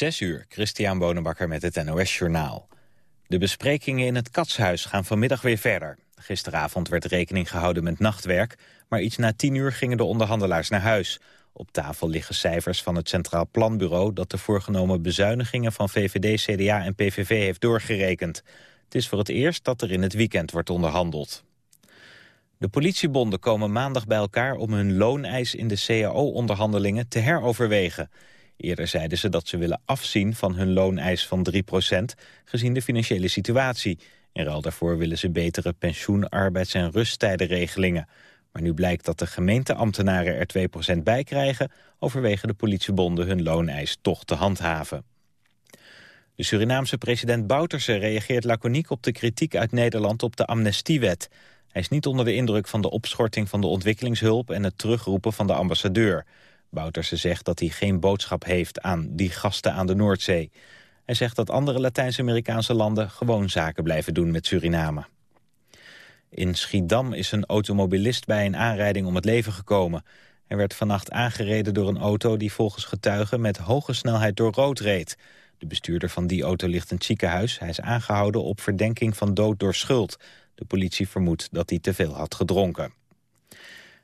Zes uur, Christian Bonenbakker met het NOS Journaal. De besprekingen in het Katshuis gaan vanmiddag weer verder. Gisteravond werd rekening gehouden met nachtwerk... maar iets na tien uur gingen de onderhandelaars naar huis. Op tafel liggen cijfers van het Centraal Planbureau... dat de voorgenomen bezuinigingen van VVD, CDA en PVV heeft doorgerekend. Het is voor het eerst dat er in het weekend wordt onderhandeld. De politiebonden komen maandag bij elkaar om hun looneis in de CAO-onderhandelingen te heroverwegen... Eerder zeiden ze dat ze willen afzien van hun looneis van 3% gezien de financiële situatie. In ruil daarvoor willen ze betere pensioen-, arbeids- en rusttijdenregelingen. Maar nu blijkt dat de gemeenteambtenaren er 2% bij krijgen... overwegen de politiebonden hun looneis toch te handhaven. De Surinaamse president Bouterse reageert laconiek op de kritiek uit Nederland op de amnestiewet. Hij is niet onder de indruk van de opschorting van de ontwikkelingshulp en het terugroepen van de ambassadeur. Bouterse zegt dat hij geen boodschap heeft aan die gasten aan de Noordzee. Hij zegt dat andere Latijns-Amerikaanse landen gewoon zaken blijven doen met Suriname. In Schiedam is een automobilist bij een aanrijding om het leven gekomen. Hij werd vannacht aangereden door een auto die volgens getuigen met hoge snelheid door rood reed. De bestuurder van die auto ligt in het ziekenhuis. Hij is aangehouden op verdenking van dood door schuld. De politie vermoedt dat hij te veel had gedronken.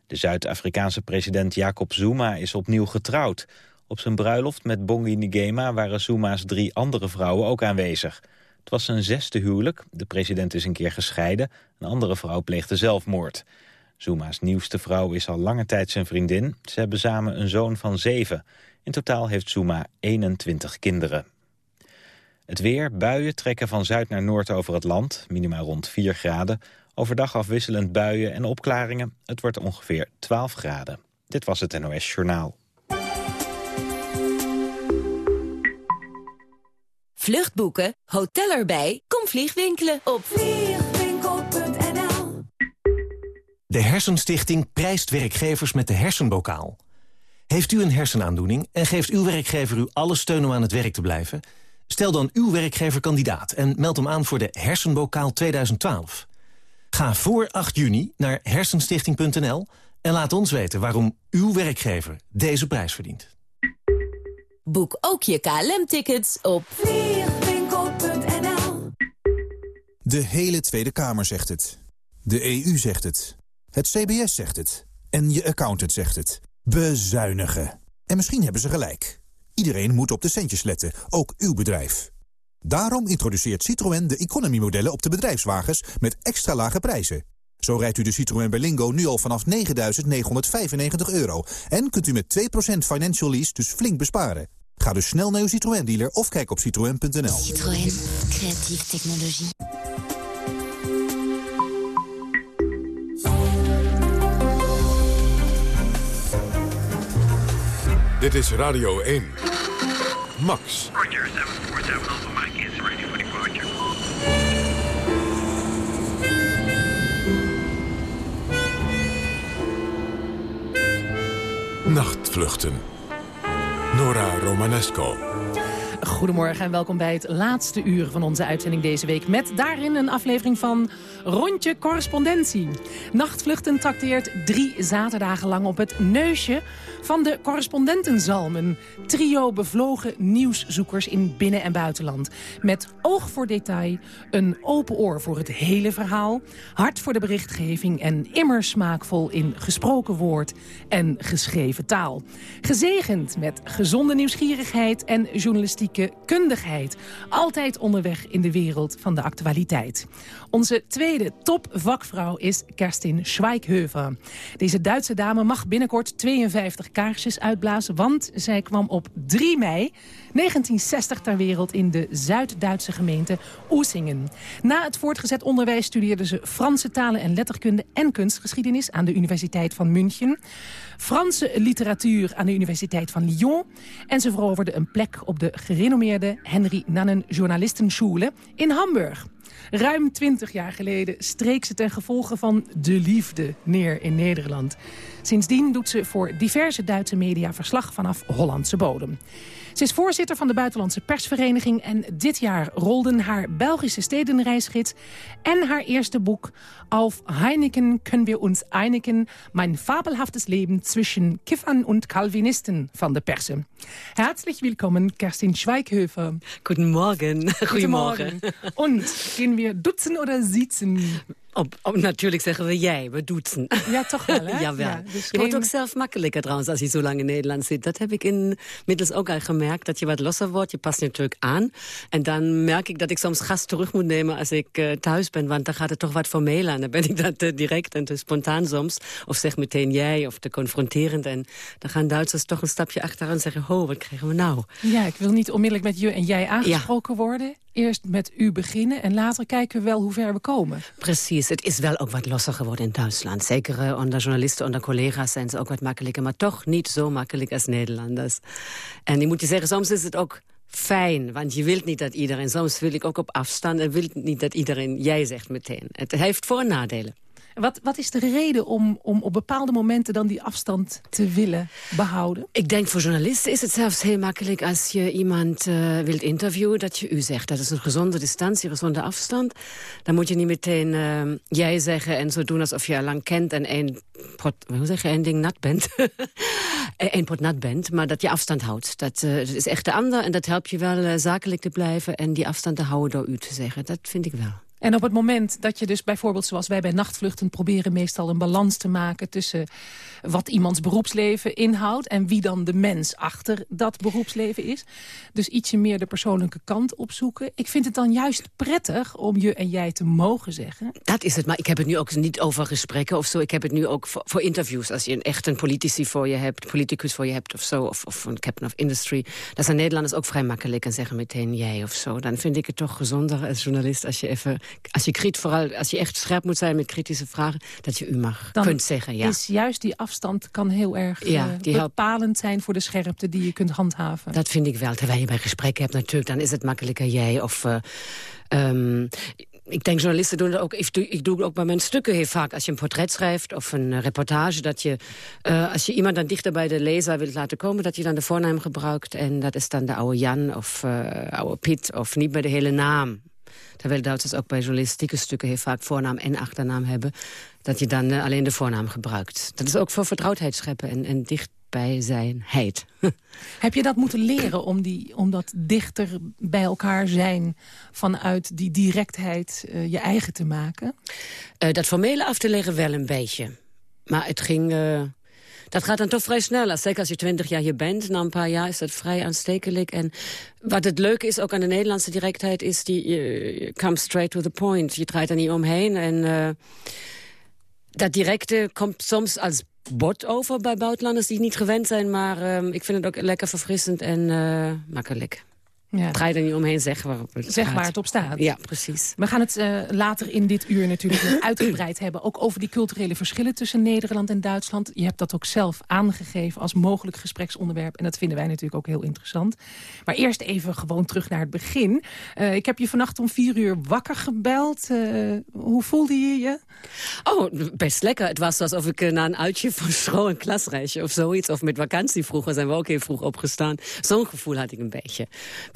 De Zuid-Afrikaanse president Jacob Zuma is opnieuw getrouwd. Op zijn bruiloft met Bongi Ngema waren Zuma's drie andere vrouwen ook aanwezig. Het was zijn zesde huwelijk. De president is een keer gescheiden. Een andere vrouw pleegde zelfmoord. Zuma's nieuwste vrouw is al lange tijd zijn vriendin. Ze hebben samen een zoon van zeven. In totaal heeft Zuma 21 kinderen. Het weer, buien trekken van zuid naar noord over het land. Minimaal rond 4 graden. Overdag afwisselend buien en opklaringen. Het wordt ongeveer 12 graden. Dit was het NOS Journaal. Vluchtboeken, hotel erbij, kom vliegwinkelen op vliegwinkel.nl De Hersenstichting prijst werkgevers met de hersenbokaal. Heeft u een hersenaandoening en geeft uw werkgever u alle steun om aan het werk te blijven? Stel dan uw werkgever kandidaat en meld hem aan voor de Hersenbokaal 2012. Ga voor 8 juni naar hersenstichting.nl en laat ons weten waarom uw werkgever deze prijs verdient. Boek ook je KLM-tickets op vliegwinkel.nl De hele Tweede Kamer zegt het. De EU zegt het. Het CBS zegt het. En je accountant zegt het. Bezuinigen. En misschien hebben ze gelijk. Iedereen moet op de centjes letten, ook uw bedrijf. Daarom introduceert Citroën de economy-modellen op de bedrijfswagens met extra lage prijzen. Zo rijdt u de Citroën Berlingo nu al vanaf 9.995 euro. En kunt u met 2% financial lease dus flink besparen. Ga dus snel naar uw Citroën-dealer of kijk op citroën.nl. Citroën. Creatieve technologie. Dit is Radio 1. Max. Roger, 747 Alpha Mike is ready for. Nachtvluchten. Nora Romanesco. Goedemorgen en welkom bij het laatste uur van onze uitzending deze week. Met daarin een aflevering van Rondje Correspondentie. Nachtvluchten trakteert drie zaterdagen lang op het neusje van de correspondentenzalm. Een trio bevlogen nieuwszoekers in binnen- en buitenland. Met oog voor detail, een open oor voor het hele verhaal... hart voor de berichtgeving en immer smaakvol in gesproken woord en geschreven taal. Gezegend met gezonde nieuwsgierigheid en journalistieke kundigheid. Altijd onderweg in de wereld van de actualiteit. Onze tweede topvakvrouw is Kerstin Schweighöfer. Deze Duitse dame mag binnenkort 52 kaarsjes uitblazen... want zij kwam op 3 mei 1960 ter wereld in de Zuid-Duitse gemeente Oesingen. Na het voortgezet onderwijs studeerde ze Franse talen en letterkunde... en kunstgeschiedenis aan de Universiteit van München. Franse literatuur aan de Universiteit van Lyon. En ze veroverde een plek op de gerenommeerde Henry Nannen Journalistenschule in Hamburg. Ruim 20 jaar geleden streek ze ten gevolge van de liefde neer in Nederland. Sindsdien doet ze voor diverse Duitse media verslag vanaf Hollandse bodem. Ze is voorzitter van de Buitenlandse Persvereniging... en dit jaar rolden haar Belgische stedenreisgids... en haar eerste boek Auf Heineken können wir uns einigen... Mein fabelhaftes Leben zwischen Kiffern und Calvinisten van de persen. Herzlich willkommen, Kerstin Schweighöfer. Guten Morgen. Goedemorgen. Und gehen wir dutzen oder siezen? Op, op, natuurlijk zeggen we jij, we doetsen. Ja, toch wel, hè? Jawel. Ja, dus Je wordt geen- ook zelf makkelijker trouwens als je zo lang in Nederland zit. Dat heb ik inmiddels ook al gemerkt, dat je wat losser wordt. Je past je natuurlijk aan. En dan merk ik dat ik soms gas terug moet nemen als ik eh, thuis ben. Want dan gaat het toch wat formeel aan. Dan ben ik dat te direct en te spontaan soms. Of zeg meteen jij, of te confronterend. En dan gaan Duitsers toch een stapje achteraan en zeggen... ho, wat krijgen we nou? Ja, ik wil niet onmiddellijk met je en jij aangesproken worden. Eerst met u beginnen en later kijken we wel hoe ver we komen. Precies, het is wel ook wat losser geworden in Duitsland. Zeker eh, onder journalisten, onder collega's zijn ze ook wat makkelijker. Maar toch niet zo makkelijk als Nederlanders. En ik moet je zeggen, soms is het ook fijn. Want je wilt niet dat iedereen, soms wil ik ook op afstand... en wil niet dat iedereen jij zegt meteen. Het heeft voor- en nadelen. Wat, wat is de reden om, om op bepaalde momenten dan die afstand te willen behouden? Ik denk voor journalisten is het zelfs heel makkelijk als je iemand eh, wilt interviewen dat je u zegt. Dat is een gezonde distantie, een gezonde afstand. Dan moet je niet meteen eh, jij zeggen en zo doen alsof je al lang kent en één pot, hoe zeg je, ding nat bent. Eén pot nat bent, maar dat je afstand houdt. Dat, eh, dat is echt de ander en dat helpt je wel zakelijk te blijven en die afstand te houden door u te zeggen. Dat vind ik wel. En op het moment dat je dus bijvoorbeeld zoals wij bij nachtvluchten proberen meestal een balans te maken tussen wat iemands beroepsleven inhoudt en wie dan de mens achter dat beroepsleven is. Dus ietsje meer de persoonlijke kant opzoeken. Ik vind het dan juist prettig om je en jij te mogen zeggen. Dat is het, maar ik heb het nu ook niet over gesprekken of zo. Ik heb het nu ook voor, interviews. Als je een echt een politici voor je hebt, politicus voor je hebt of zo, of, of een captain of industry. Dat zijn Nederlanders ook vrij makkelijk en zeggen meteen jij of zo. Dan vind ik het toch gezonder als journalist als je even, als je, krit, vooral, als je echt scherp moet zijn met kritische vragen, dat je u mag Dan kunt zeggen. Ja. Is juist die afstand kan heel erg Ja, die helpt. bepalend zijn voor de scherpte die je kunt handhaven. Dat vind ik wel. Terwijl je bij gesprekken hebt natuurlijk, dan is het makkelijker jij of... eh, ehm, ik denk journalisten doen dat ook. Ik doe, ik doe het ook bij mijn stukken heel vaak. Als je een portret schrijft of een eh, reportage, dat je als je iemand dan dichter bij de lezer wilt laten komen, dat je dan de voornaam gebruikt en dat is dan de oude Jan of oude Piet of niet bij de hele naam. Terwijl Duitsers ook bij journalistieke stukken heel vaak voornaam en achternaam hebben, dat je dan eh, alleen de voornaam gebruikt. Dat is ook voor vertrouwdheid scheppen en, en dichtbijzijnheid. Heb je dat moeten leren om, die, om dat dichter bij elkaar zijn... vanuit die directheid eh, je eigen te maken? Eh, dat formele af te leggen wel een beetje. Maar het ging... dat gaat dan toch vrij snel. Zeker als je twintig jaar hier bent. Na een paar jaar is dat vrij aanstekelijk. En wat het leuke is, ook aan de Nederlandse directheid... is die je je come straight to the point. Je draait er niet omheen. En eh, dat directe komt soms als bot over bij buitenlanders... die niet gewend zijn. Maar eh, ik vind het ook lekker verfrissend en eh, makkelijk. Ja. Draai er niet omheen, zeg waarop het Zeg waar het op staat. Ja, precies. We gaan het eh, later in dit uur natuurlijk nog uitgebreid hebben. Ook over die culturele verschillen tussen Nederland en Duitsland. Je hebt dat ook zelf aangegeven als mogelijk gespreksonderwerp. En dat vinden wij natuurlijk ook heel interessant. Maar eerst even gewoon terug naar het begin. Eh, ik heb je vannacht om vier uur wakker gebeld. Eh, hoe voelde je je? Oh, best lekker. Het was alsof ik na een uitje van school een klasreisje of zoiets... of met vakantie vroeger zijn we ook heel vroeg opgestaan. Zo'n gevoel had ik een beetje.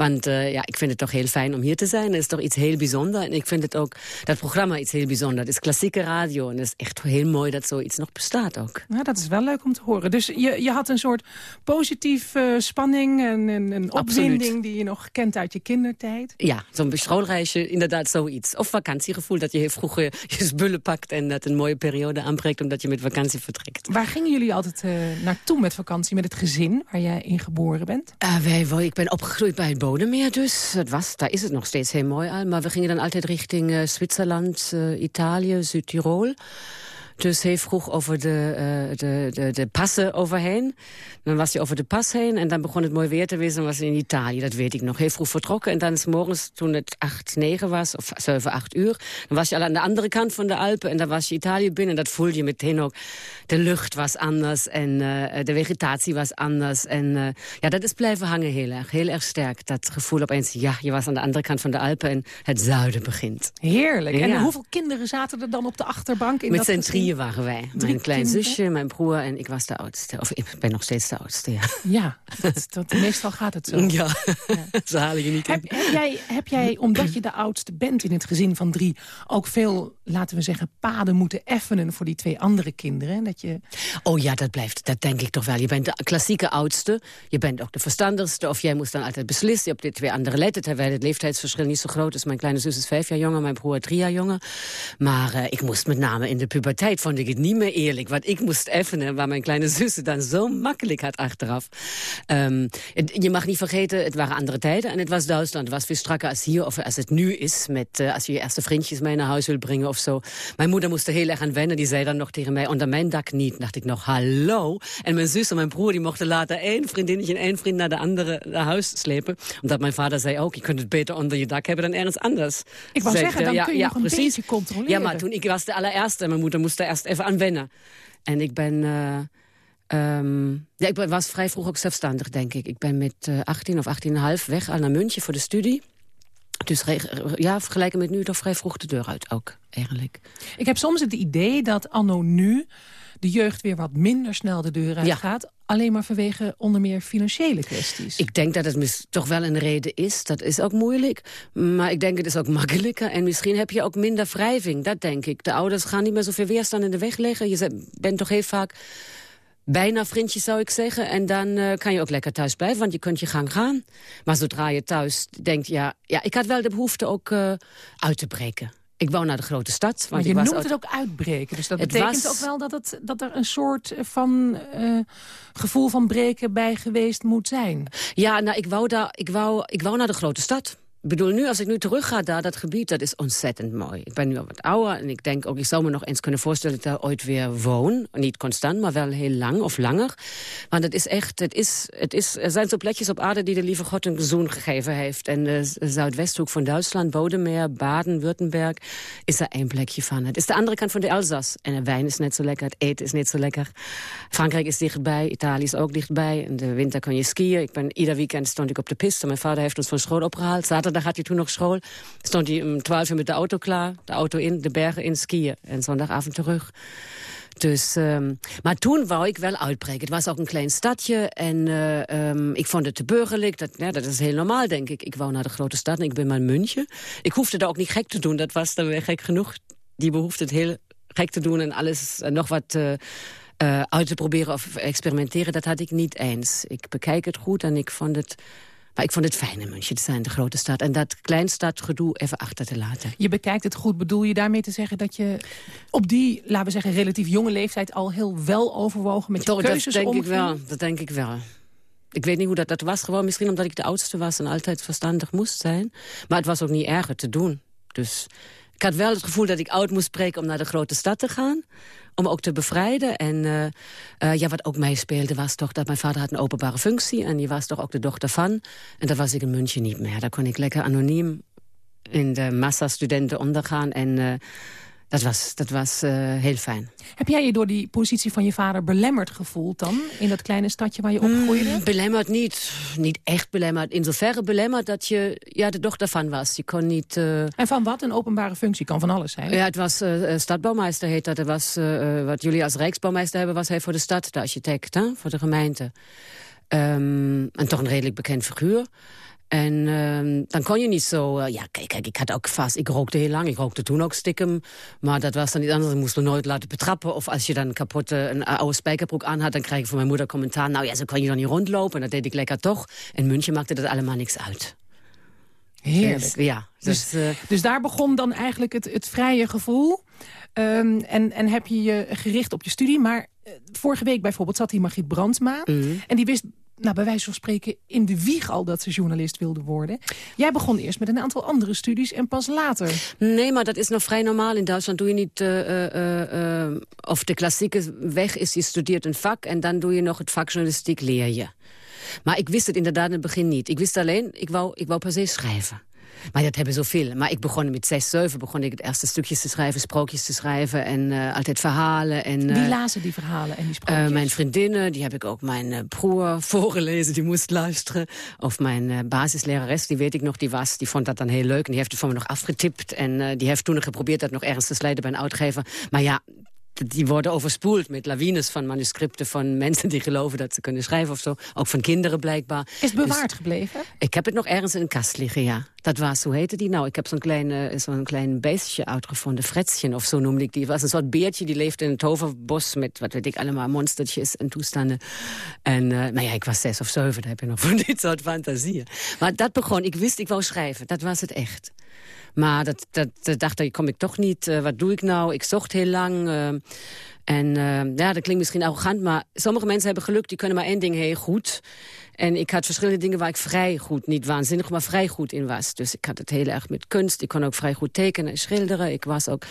Want eh, ja, ik vind het toch heel fijn om hier te zijn. Het is toch iets heel bijzonders. En ik vind het ook, dat programma iets heel bijzonders. Het is klassieke radio en het is echt heel mooi dat zoiets nog bestaat ook. Nou, dat is wel leuk om te horen. Dus je, je had een soort positief eh, spanning en een, Absoluut. opwinding... die je nog kent uit je kindertijd. Ja, zo'n schoolreisje, inderdaad zoiets. Of vakantiegevoel, dat je heel vroeg je spullen pakt... en dat een mooie periode aanbreekt omdat je met vakantie vertrekt. Waar gingen jullie altijd eh, naartoe met vakantie? Met het gezin waar jij in geboren bent? Uh, wij, ik ben opgegroeid bij het Bodemeer dus. Dat was, daar is het nog steeds heel mooi al. Maar we gingen dan altijd richting eh, Zwitserland, eh, Italië, Zuid-Tirol. Dus heel vroeg over de, eh, de, de, de passen overheen. Dan was je over de pas heen en dan begon het mooi weer te wezen. Dan was je in Italië, dat weet ik nog. Heel vroeg vertrokken en dan is morgens, toen het 8, 9 was, of 7, 8 uur... dan was je al aan de andere kant van de Alpen en dan was je Italië binnen. En dat voelde je meteen ook. De lucht was anders en eh, de vegetatie was anders. En eh, ja, dat is blijven hangen heel erg, heel erg sterk. Dat gevoel opeens, ja, je was aan de andere kant van de Alpen... en het zuiden begint. Heerlijk. En Ja. hoeveel kinderen zaten er dan op de achterbank? In Met dat vier waren wij. Mijn klein zusje, mijn broer en ik was de oudste. Of ik ben nog steeds de oudste, ja. Ja, dat, dat, meestal gaat het zo. Ja, ze halen je niet in. Heb, heb, jij, heb jij, omdat je de oudste bent in het gezin van drie... ook veel, laten we zeggen, paden moeten effenen voor die twee andere kinderen? Dat je... Oh ja, dat blijft, dat denk ik toch wel. Je bent de klassieke oudste, je bent ook de verstandigste... of jij moest dan altijd beslissen. Je hebt die twee anderen letten, terwijl het leeftijdsverschil niet zo groot is. Mijn kleine zus is vijf jaar jonger, mijn broer drie jaar jonger. Maar eh, ik moest met name in de puberteit, vond ik het niet meer eerlijk. Want ik moest effenen, waar mijn kleine zus dan zo makkelijk had achteraf. Ehm, het- je mag niet vergeten, het waren andere tijden en het was Duitsland. Het was veel strakker als hier, of als het nu is... Met, eh, als je je eerste vriendjes mee naar huis wil brengen of zo. Mijn moeder moest er heel erg aan wennen. Die zei dan nog tegen mij, onder mijn dak niet. dacht ik nog, hallo. En mijn zus en mijn broer die mochten later één vriendinnetje... en één vriend naar de andere naar huis slepen. Omdat mijn vader zei ook, je kunt het beter onder je dak hebben dan ergens anders. Ik wou zeggen, dan ja, kun je ja, nog een precies. beetje controleren. Ja, maar toen ik was de allereerste en mijn moeder moest er eerst even aan wennen. En ik ben... eh, ehm, ja, ik was vrij vroeg ook zelfstandig, denk ik. Ik ben met eh 18 of 18,5 weg al naar München voor de studie. Dus ja, vergelijken met nu toch vrij vroeg de deur uit ook, eigenlijk. Ik heb soms het idee dat anno nu de jeugd weer wat minder snel de deur uitgaat. Alleen maar vanwege onder meer financiële kwesties. Ik denk dat het toch wel een reden is. Dat is ook moeilijk. Maar ik denk het is ook makkelijker. En misschien heb je ook minder wrijving. Dat denk ik. De ouders gaan niet meer zoveel weerstand in de weg leggen. Je bent toch heel vaak bijna vriendjes, zou ik zeggen. En dan eh, kan je ook lekker thuis blijven, want je kunt je gang gaan. Maar zodra je thuis denkt, ja... ja ik had wel de behoefte ook eh, uit te breken. Ik wou naar de grote stad. Want maar je noemt het ook uitbreken. Dus dat Het betekent was- ook wel dat, het, dat er een soort van eh, gevoel van breken bij geweest moet zijn. Ja, nou, ik wou, daar, ik, wou, ik wou naar de grote stad. Ik bedoel, nu, als ik nu terug ga daar, dat gebied, dat is ontzettend mooi. Ik ben nu al wat ouder en ik denk ook, ik zou me nog eens kunnen voorstellen dat ik daar ooit weer woon. Niet constant, maar wel heel lang of langer. Want het is echt, het is, het is, er zijn zo plekjes op aarde die de lieve God een zoen gegeven heeft. En de Zuidwesthoek van Duitsland, Bodemeer, Baden, Württemberg, is er één plekje van. Het is de andere kant van de Elzas. En de wijn is net zo lekker, het eten is net zo lekker. Frankrijk is dichtbij, Italië is ook dichtbij. In de winter kan je skiën. Ik ben, ieder weekend stond ik op de piste. Mijn vader heeft ons van school opgehaald. Zaterdag had hij toen nog school. Stond hij om twaalf uur met de auto klaar. De auto in, de bergen in, skiën. En zondagavond terug. Dus, ehm, maar toen wou ik wel uitbreken. Het was ook een klein stadje en eh, ehm, ik vond het te burgerlijk. Dat, ja, dat is heel normaal, denk ik. Ik wou naar de grote stad en ik ben maar München. Ik hoefde daar ook niet gek te doen, dat was dan weer gek genoeg. Die behoefte het heel gek te doen en alles eh, nog wat eh, uit te proberen of experimenteren. Dat had ik niet eens. Ik bekijk het goed en ik vond het... Maar ik vond het fijn in München te zijn, de grote stad. En dat kleinstadgedoe even achter te laten. Je bekijkt het goed. Bedoel je daarmee te zeggen dat je op die, laten we zeggen, relatief jonge leeftijd... al heel wel overwogen met je Toch, keuzes dat denk ik wel. Dat denk ik wel. Ik weet niet hoe dat, dat was. Gewoon misschien omdat ik de oudste was en altijd verstandig moest zijn. Maar het was ook niet erger te doen. Dus ik had wel het gevoel dat ik oud moest spreken om naar de grote stad te gaan. Om ook te bevrijden. En eh, eh, ja, wat ook meespeelde was toch dat mijn vader had een openbare functie. En die was toch ook de dochter van. En dat was ik in München niet meer. Daar kon ik lekker anoniem in de massa studenten ondergaan. En eh, dat was, dat was eh, heel fijn. Heb jij je door die positie van je vader belemmerd gevoeld dan? In dat kleine stadje waar je opgroeide? Mm, belemmerd niet. Niet echt belemmerd. In zoverre belemmerd dat je ja, de dochter van was. Je kon niet... eh, En van wat? Een openbare functie kan van alles zijn. ja, het was eh, stadbouwmeister heet dat. Was, wat jullie als rijksbouwmeester hebben, was hij voor de stad, de architect, hè, voor de gemeente. Ehm, en toch een redelijk bekend figuur. En ehm, dan kon je niet zo... eh, ja, kijk, kijk, ik had ook vast... Ik rookte heel lang. Ik rookte toen ook stiekem. Maar dat was dan niet anders. Ik moest me nooit laten betrappen. Of als je dan kapot eh, een oude spijkerbroek aan had... dan kreeg ik van mijn moeder commentaar... nou ja, zo kan je dan niet rondlopen. En dat deed ik lekker toch. In München maakte dat allemaal niks uit. Heerlijk. Dus, ja, Dus, dus, eh, Dus daar begon dan eigenlijk het, het vrije gevoel. Ehm, en, en heb je je gericht op je studie. Maar eh, vorige week bijvoorbeeld zat hier Margriet Brandsma. mhm. En die wist, nou, bij wijze van spreken, in de wieg al dat ze journalist wilde worden. Jij begon eerst met een aantal andere studies en pas later. Nee, maar dat is nog vrij normaal. In Duitsland doe je niet... eh, of de klassieke weg is, je studeert een vak... en dan doe je nog het vak journalistiek leer je. Maar ik wist het inderdaad in het begin niet. Ik wist alleen, ik wou, ik wou per se schrijven. Maar dat hebben zoveel. Maar ik begon met zes, zeven begon ik het eerste stukjes te schrijven, sprookjes te schrijven en eh, altijd verhalen. En, Wie eh, lazen die verhalen en die eh, sprookjes? mijn vriendinnen, die heb ik ook mijn eh, broer voorgelezen, die moest luisteren. Of mijn eh, basislerares, die weet ik nog, die was, die vond dat dan heel leuk. En die heeft het voor me nog afgetipt. En eh, die heeft toen geprobeerd dat nog ergens te slijten bij een uitgever. Maar ja, die worden overspoeld met lawines van manuscripten van mensen die geloven dat ze kunnen schrijven of zo. Ook van kinderen blijkbaar. Is het bewaard gebleven? Ik heb het nog ergens in een kast liggen, ja. Dat was, hoe heette die nou? Ik heb zo'n klein, zo'n klein beestje uitgevonden. Fretzchen of zo noemde ik die. Het was een soort beertje, die leefde in het toverbos... met, wat weet ik, allemaal monstertjes en toestanden. En, nou ja, ik was zes of zeven, daar heb je nog voor dit soort fantasieën. Maar dat begon, ik wist, ik wou schrijven. Dat was het echt. Maar dat, dat, dacht ik, kom ik toch niet. eh, wat doe ik nou? Ik zocht heel lang. eh, en eh, ja, dat klinkt misschien arrogant, maar sommige mensen hebben geluk. Die kunnen maar één ding heel goed. En ik had verschillende dingen waar ik vrij goed, niet waanzinnig, maar vrij goed in was. Dus ik had het heel erg met kunst. Ik kon ook vrij goed tekenen en schilderen. Ik was ook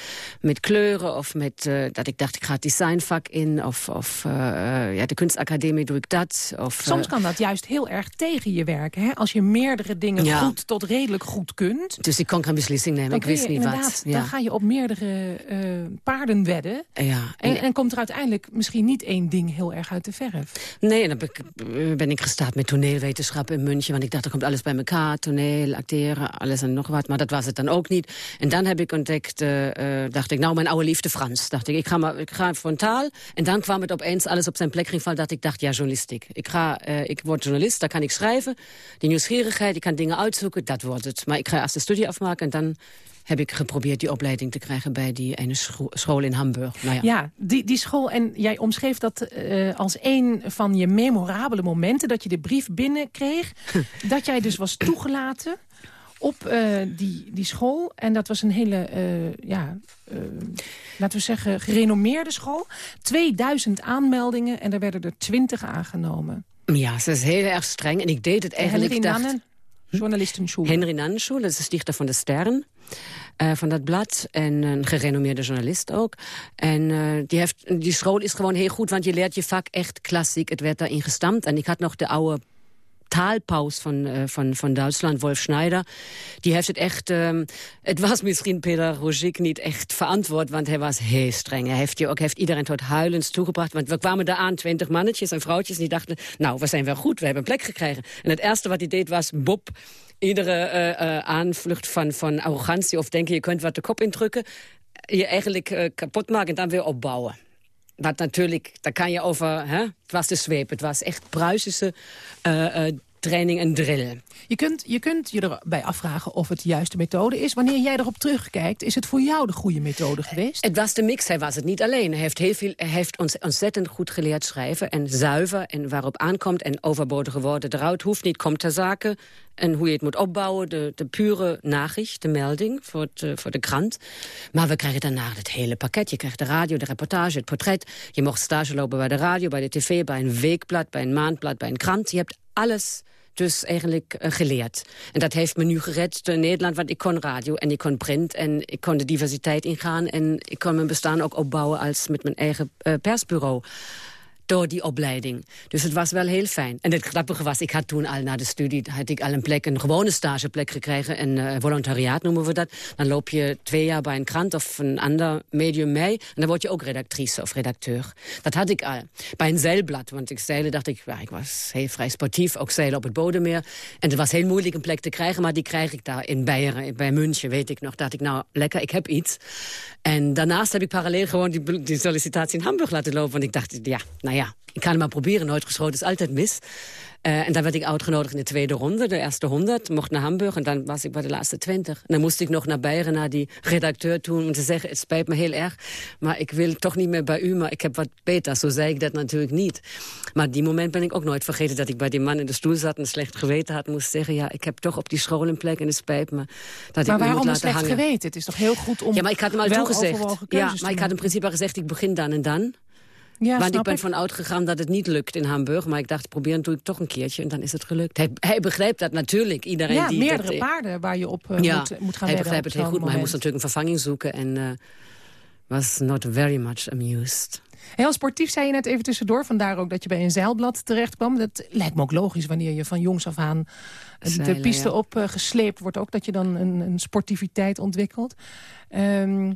met kleuren of met, eh, dat ik dacht, ik ga het designvak in. Of, of eh, ja, de kunstacademie doe ik dat. Of, Soms eh, kan dat juist heel erg tegen je werken. Hè? Als je meerdere dingen Ja. goed tot redelijk goed kunt... dus ik kon geen beslissing nemen. dan ik wist je niet wat. Dan Ja. ga je op meerdere eh, paarden wedden. Ja, En, en komt er uiteindelijk misschien niet één ding heel erg uit de verf. Nee, en dan ben ik, ben ik gestart met toneelwetenschap in München. Want ik dacht, er komt alles bij elkaar. Toneel, acteren, alles en nog wat. Maar dat was het dan ook niet. En dan heb ik ontdekt, eh, eh, dacht ik, nou, mijn oude liefde Frans. Dacht ik, ik ga, maar, ik ga voor een taal. En dan kwam het opeens alles op zijn plek ging vallen. Dat ik dacht, ja, journalistiek. Ik, ga, eh, ik word journalist, daar kan ik schrijven. Die nieuwsgierigheid, ik kan dingen uitzoeken, dat wordt het. Maar ik ga eerst de studie afmaken en dan heb ik geprobeerd die opleiding te krijgen bij die ene scho- school in Hamburg. Nou ja. Ja, die, die school, en jij omschreef dat eh, als een van je memorabele momenten... dat je de brief binnenkreeg, dat jij dus was toegelaten op eh, die, die school. En dat was een hele, eh, ja, laten we zeggen, gerenommeerde school. 2000 aanmeldingen en er werden er 20 aangenomen. ja, ze is heel erg streng. En ik deed het eigenlijk, dacht... Nannen, journalistenschool. Henry Nanschool, dat is de stichter van de Stern. eh, van dat blad. En een gerenommeerde journalist ook. En eh, die, heeft, die school is gewoon heel goed, want je leert je vak echt klassiek. Het werd daarin gestampt. En ik had nog de oude taalpaus van, eh, van, van Duitsland, Wolf Schneider. Die heeft het echt... ehm, het was misschien pedagogiek niet echt verantwoord, want hij was heel streng. Hij heeft, ook, heeft iedereen tot huilens toegebracht. Want we kwamen daar aan, twintig mannetjes en vrouwtjes... die dachten, nou, we zijn wel goed, we hebben een plek gekregen. En het eerste wat hij deed was, Bob... Iedere eh, aanvlucht van, van arrogantie of denken je kunt wat de kop indrukken... je eigenlijk kapot maken en dan weer opbouwen. Wat natuurlijk, daar kan je over... Hè? Het was de zweep, het was echt Pruisische eh, eh, training en drill. Je kunt, je kunt je erbij afvragen of het de juiste methode is. Wanneer jij erop terugkijkt, is het voor jou de goede methode geweest? Het was de mix, hij was het niet alleen. Hij heeft, heel veel, hij heeft ons ontzettend goed geleerd schrijven en zuiver en waarop aankomt en overbodige woorden eruit hoeft niet, komt ter zake. En hoe je het moet opbouwen, de, de pure nachricht, de melding voor, het, eh, voor de krant. Maar we krijgen daarna het hele pakket. Je krijgt de radio, de reportage, het portret. Je mocht stage lopen bij de radio, bij de tv, bij een weekblad, bij een maandblad, bij een krant. Je hebt alles dus eigenlijk eh, geleerd. En dat heeft me nu gered in Nederland, want ik kon radio en ik kon print... en ik kon de diversiteit ingaan en ik kon mijn bestaan ook opbouwen... als met mijn eigen eh, persbureau door die opleiding. Dus het was wel heel fijn. En het grappige was, ik had toen al na de studie... had ik al een plek, een gewone stageplek gekregen. Een eh, volontariaat noemen we dat. Dan loop je twee jaar bij een krant of een ander medium mee... en dan word je ook redactrice of redacteur. Dat had ik al. Bij een zeilblad, want ik zeilen dacht ik... Ja, ik was heel vrij sportief, ook zeilen op het Bodemeer. En het was heel moeilijk een plek te krijgen... maar die krijg ik daar in Beieren, bij München, weet ik nog. Dacht ik, nou, lekker, ik heb iets. En daarnaast heb ik parallel gewoon die, die sollicitatie in Hamburg laten lopen. Want ik dacht, ja, nou ja, ik kan het maar proberen. Nooit geschoten is altijd mis. Eh, en dan werd ik uitgenodigd in de tweede ronde. De eerste honderd, mocht naar Hamburg. En dan was ik bij de laatste twintig. En dan moest ik nog naar Beieren, naar die redacteur toe... om te zeggen, het spijt me heel erg, maar ik wil toch niet meer bij u... maar ik heb wat beter. Zo zei ik dat natuurlijk niet. Maar die moment ben ik ook nooit vergeten... dat ik bij die man in de stoel zat en slecht geweten had. Moest zeggen, ja, ik heb toch op die school een plek en het spijt me... dat Maar ik waarom een slecht hangen. geweten? Het is toch heel goed om Ja, maar ik had hem al toegezegd. Ja, maar ik had in principe al gezegd, ik begin dan en dan. Ja, Want ik ben van uitgegaan dat het niet lukt in Hamburg. Maar ik dacht, probeer doe ik toch een keertje. En dan is het gelukt. Hij, hij begrijpt dat natuurlijk. Iedereen ja, die meerdere dat, paarden waar je op eh, ja, moet, moet gaan hij begrijpt het heel goed. Maar hij moest natuurlijk een vervanging zoeken. En eh, was not very much amused. Heel sportief zei je net even tussendoor. Vandaar ook dat je bij een zeilblad terecht kwam. Dat lijkt me ook logisch wanneer je van jongs af aan eh, de piste ja. op eh, gesleept wordt. Ook dat je dan een, een sportiviteit ontwikkelt. Ehm,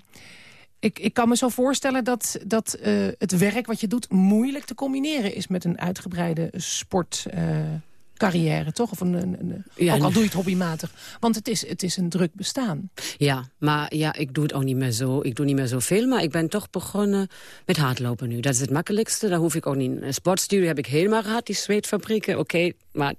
ik, ik kan me zo voorstellen dat, dat eh, het werk wat je doet... moeilijk te combineren is met een uitgebreide sport... eh, carrière, toch? Of een, een, een- Ja, ook al doe je het hobbymatig. Want het is, het is een druk bestaan. Ja, maar ja, ik doe het ook niet meer zo. Ik doe niet meer zoveel, maar ik ben toch begonnen met hardlopen nu. Dat is het makkelijkste. Daar hoef ik ook niet. Een sportstudio heb ik helemaal gehad, die zweetfabrieken. Oké, maar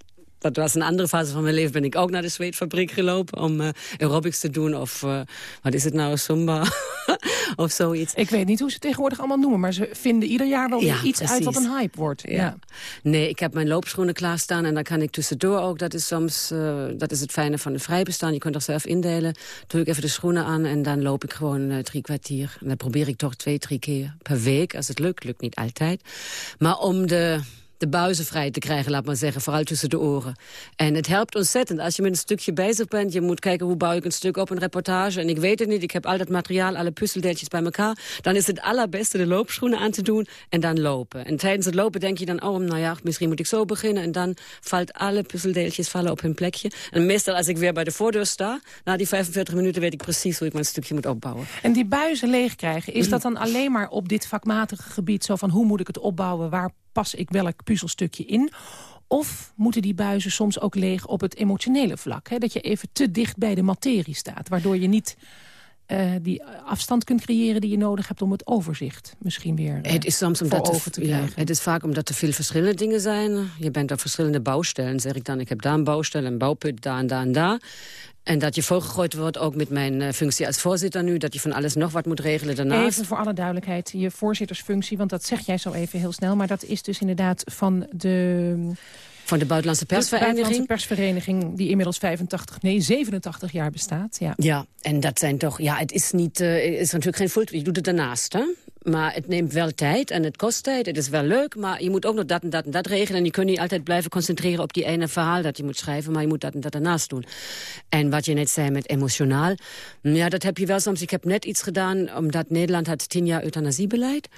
dat was een andere fase van mijn leven. Ben ik ook naar de zweetfabriek gelopen om eh, aerobics te doen. Of eh, wat is het nou, Zumba of zoiets. Ik weet niet hoe ze het tegenwoordig allemaal noemen... maar ze vinden ieder jaar wel Ja, iets uit wat een hype wordt. Ja. Ja. Nee, ik heb mijn loopschoenen klaarstaan en dan kan ik tussendoor ook. Dat is soms eh, dat is het fijne van de vrijbestaan. Je kunt er zelf indelen. Doe ik even de schoenen aan en dan loop ik gewoon drie kwartier. En dan probeer ik toch twee, drie keer per week. Als het lukt, lukt niet altijd. Maar om de de buizen vrij te krijgen, laat maar zeggen. Vooral tussen de oren. En het helpt ontzettend. Als je met een stukje bezig bent, je moet kijken hoe bouw ik een stuk op, een reportage. En ik weet het niet, ik heb al dat materiaal, alle puzzeldeeltjes bij elkaar. Dan is het allerbeste de loopschoenen aan te doen en dan lopen. En tijdens het lopen denk je dan, oh, nou ja, misschien moet ik zo beginnen. En dan valt alle puzzeldeeltjes vallen op hun plekje. En meestal als ik weer bij de voordeur sta, na die 45 minuten weet ik precies hoe ik mijn stukje moet opbouwen. En die buizen leeg krijgen, is dat dan alleen maar op dit vakmatige gebied... zo van hoe moet ik het opbouwen, waar pas ik welk puzzelstukje in... Of moeten die buizen soms ook leeg op het emotionele vlak? Hè? Dat je even te dicht bij de materie staat. Waardoor je niet eh, die afstand kunt creëren die je nodig hebt... om het overzicht misschien weer eh, Het is soms omdat er- ogen te ja, krijgen. het is vaak omdat er veel verschillende dingen zijn. Je bent op verschillende bouwstellen, zeg ik dan. Ik heb daar een bouwstel, een bouwput, daar en daar en daar. En dat je volgegooid wordt, ook met mijn eh, functie als voorzitter nu... dat je van alles nog wat moet regelen daarnaast. Even voor alle duidelijkheid, je voorzittersfunctie... want dat zeg jij zo even heel snel... maar dat is dus inderdaad van de... Van de Buitenlandse de Buitenlandse Persvereniging. persvereniging... die inmiddels 85, nee 87 jaar bestaat. Ja. Ja, en dat zijn toch... Ja, het is, niet, eh, is natuurlijk geen fulltime. Je doet het daarnaast, hè? Maar het neemt wel tijd en het kost tijd. Het is wel leuk, maar je moet ook nog dat en dat en dat regelen. En je kunt niet altijd blijven concentreren op die ene verhaal dat je moet schrijven. Maar je moet dat en dat daarnaast doen. En wat je net zei met emotionaal. Ja, dat heb je wel soms. Ik heb net iets gedaan, omdat Nederland had tien jaar euthanasiebeleid.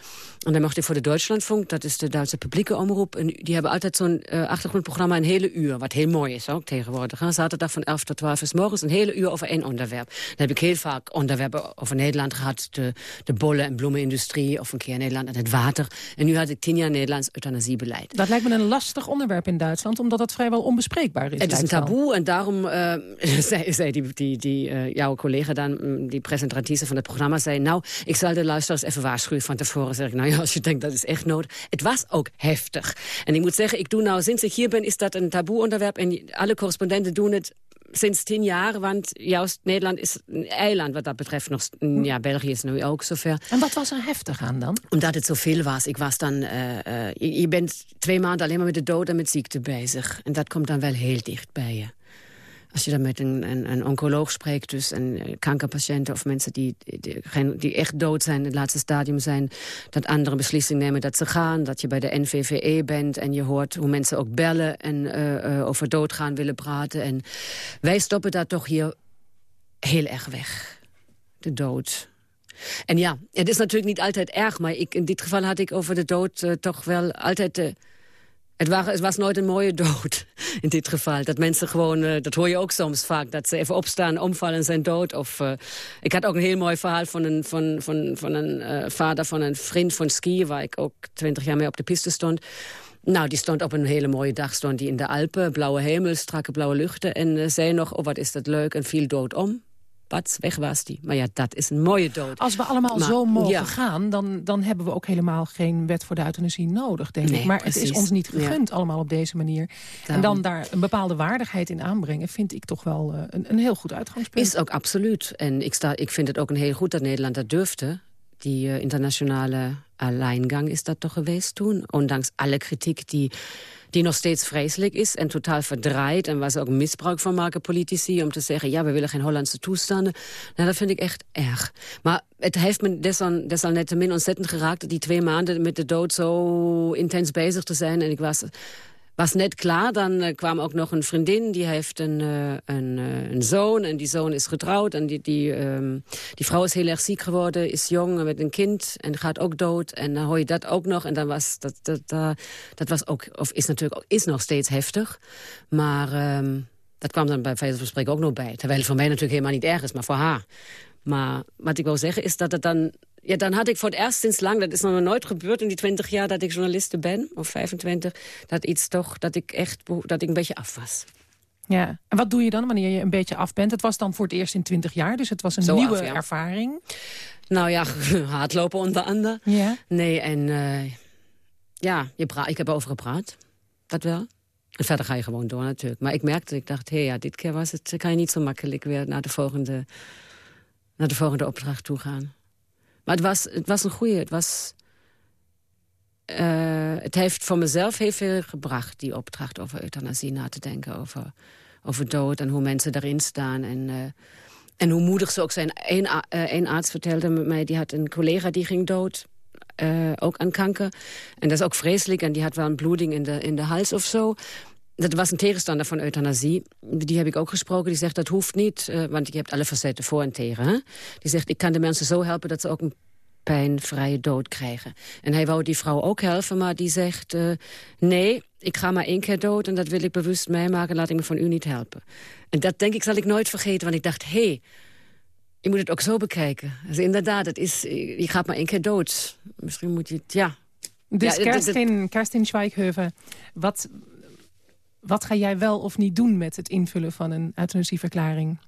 En dan mocht ik voor de Deutschlandfunk, dat is de Duitse publieke omroep. En die hebben altijd zo'n eh, achtergrondprogramma een hele uur. Wat heel mooi is ook tegenwoordig. hè. Zaterdag van 11 tot 12 is morgens een hele uur over één onderwerp. Dan heb ik heel vaak onderwerpen over Nederland gehad. De, de bollen- en bloemenindustrie. Of een keer Nederland en het water. En nu had ik tien jaar Nederlands euthanasiebeleid. Dat lijkt me een lastig onderwerp in Duitsland... omdat dat vrijwel onbespreekbaar is. Het is een taboe en daarom eh, zei, zei die, die, die, eh, jouw collega dan, mm, die presentatrice van het programma, zei... nou, ik zal de luisteraars even waarschuwen van tevoren. Zeg ik, nou ja, als je denkt dat is echt nodig. Het was ook heftig. En ik moet zeggen, ik doe nou, sinds ik hier ben, is dat een taboe-onderwerp. En alle correspondenten doen het sinds tien jaar, want juist Nederland is een eiland wat dat betreft. Nog, ja, België is nu ook zover. En wat was er heftig aan dan? Omdat het zoveel was. Ik was dan, eh, eh, je, je bent twee maanden alleen maar met de dood en met ziekte bezig. En dat komt dan wel heel dicht bij je. Als je dan met een, een, oncoloog spreekt, dus een eh, kankerpatiënten of mensen die, die, echt dood zijn, in het laatste stadium zijn, dat andere beslissingen nemen dat ze gaan, dat je bij de NVVE bent en je hoort hoe mensen ook bellen en eh, over doodgaan willen praten. En wij stoppen dat toch hier heel erg weg. De dood. En ja, het is natuurlijk niet altijd erg, maar ik, in dit geval had ik over de dood toch wel altijd... het, wa- het was nooit een mooie dood, in dit geval. Dat mensen gewoon, eh, dat hoor je ook soms vaak, dat ze even opstaan, omvallen en zijn dood. Of, eh, ik had ook een heel mooi verhaal van een, van, van, van een eh, vader van een vriend van skiën... waar ik ook twintig jaar mee op de piste stond. Nou, die stond op een hele mooie dag stond die in de Alpen. Blauwe hemel, strakke blauwe luchten. En zei nog, oh wat is dat leuk, en viel dood om. Pats, weg was die. Maar ja, dat is een mooie dood. Als we allemaal Maar, zo mogen ja. gaan... Dan, dan hebben we ook helemaal geen wet voor de euthanasie nodig, denk Nee, ik. Maar het is ons niet gegund allemaal op deze manier. En dan daar een bepaalde waardigheid in aanbrengen... vind ik toch wel eh, een, een heel goed uitgangspunt. Is ook absoluut. En ik, sta, ik vind het ook een heel goed dat Nederland dat durfde. Die eh, internationale alleingang is dat toch geweest toen. Ondanks alle kritiek die, die nog steeds vreselijk is en totaal verdraaid. En waar ze ook misbruik van maken, politici, om te zeggen... ja, we willen geen Hollandse toestanden. Nou, dat vind ik echt erg. Maar het heeft me desalniettemin ontzettend geraakt... die twee maanden met de dood zo intens bezig te zijn. En ik was was net klaar. Dan eh, kwam ook nog een vriendin, die heeft een, eh, een, eh, een zoon. En die zoon is getrouwd. En die, die, ehm, die vrouw is heel erg ziek geworden, is jong met een kind. En gaat ook dood. En dan hoor je dat ook nog. En dan was dat, dat, dat was ook, of is natuurlijk ook, is nog steeds heftig. Maar ehm, dat kwam dan bij wijze ook nog bij. Terwijl het voor mij natuurlijk helemaal niet erg is, maar voor haar. Maar wat ik wil zeggen is dat het dan... Ja, dan had ik voor het eerst sinds lang, dat is nog nooit gebeurd in die 20 jaar dat ik journaliste ben, of 25, dat iets toch, dat ik echt, dat ik een beetje af was. Ja. En wat doe je dan wanneer je een beetje af bent? Het was dan voor het eerst in 20 jaar, dus het was een Zo nieuwe af, ja. ervaring. Nou ja, hardlopen onder andere. Ja. Nee, en eh, ja, je pra ik heb erover gepraat. Dat wel. En verder ga je gewoon door natuurlijk. Maar ik merkte, ik dacht, hé, ja, dit keer was het, kan je niet zo makkelijk weer naar de volgende, naar de volgende opdracht toe gaan. Maar het was, het was een goede, het was... eh, het heeft voor mezelf heel veel gebracht, die opdracht over euthanasie na te denken. Over, over dood en hoe mensen daarin staan. En, eh, en hoe moedig ze ook zijn. Eén a- eh, arts vertelde met mij, die had een collega die ging dood. ook aan kanker. En dat is ook vreselijk. En die had wel een bloeding in de, in de hals of zo. Dat was een tegenstander van euthanasie. Die heb ik ook gesproken. Die zegt dat hoeft niet, eh, want je hebt alle facetten voor en tegen. Hè? Die zegt ik kan de mensen zo helpen dat ze ook een pijnvrije dood krijgen. En hij wou die vrouw ook helpen, maar die zegt... eh, nee, ik ga maar één keer dood en dat wil ik bewust meemaken... laat ik me van u niet helpen. En dat denk ik zal ik nooit vergeten, want ik dacht... hé, hey, je moet het ook zo bekijken. Dus inderdaad, het is, je gaat maar één keer dood. Misschien moet je het, ja... Dus Ja, Kerstin, Kerstin wat, wat ga jij wel of niet doen met het invullen van een euthanasieverklaring?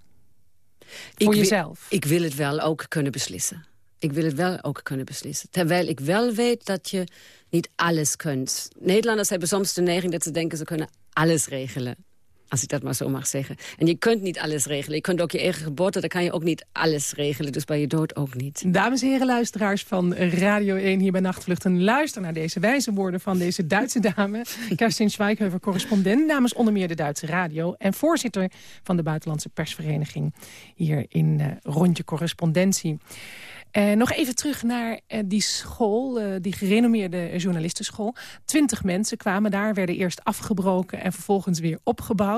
Voor Ik jezelf? Ik wil het wel ook kunnen beslissen. Ik wil het wel ook kunnen beslissen. Terwijl ik wel weet dat je niet alles kunt. Nederlanders hebben soms de neiging dat ze denken... ze kunnen alles regelen. Als ik dat maar zo mag zeggen. En je kunt niet alles regelen. Je kunt ook je eigen geboorte, dan kan je ook niet alles regelen. Dus bij je dood ook niet. Dames en heren luisteraars van Radio 1 hier bij Nachtvluchten. Luister naar deze wijze woorden van deze Duitse dame. Kerstin Schweighöfer, correspondent namens onder meer de Duitse radio. En voorzitter van de Buitenlandse Persvereniging hier in eh, Rondje Correspondentie. Eh, nog even terug naar eh, die school, die gerenommeerde journalistenschool. Twintig mensen kwamen daar, werden eerst afgebroken en vervolgens weer opgebouwd.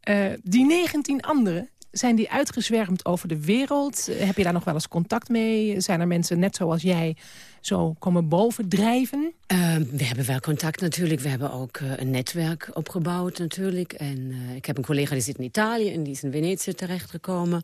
Eh, die 19 anderen, zijn die uitgezwermd over de wereld? Eh, Heb je daar nog wel eens contact mee? Zijn er mensen net zoals jij zo komen bovendrijven? Uh, we hebben wel contact natuurlijk. We hebben ook een netwerk opgebouwd natuurlijk. En ik heb een collega die zit in Italië en die is in Venetië terechtgekomen.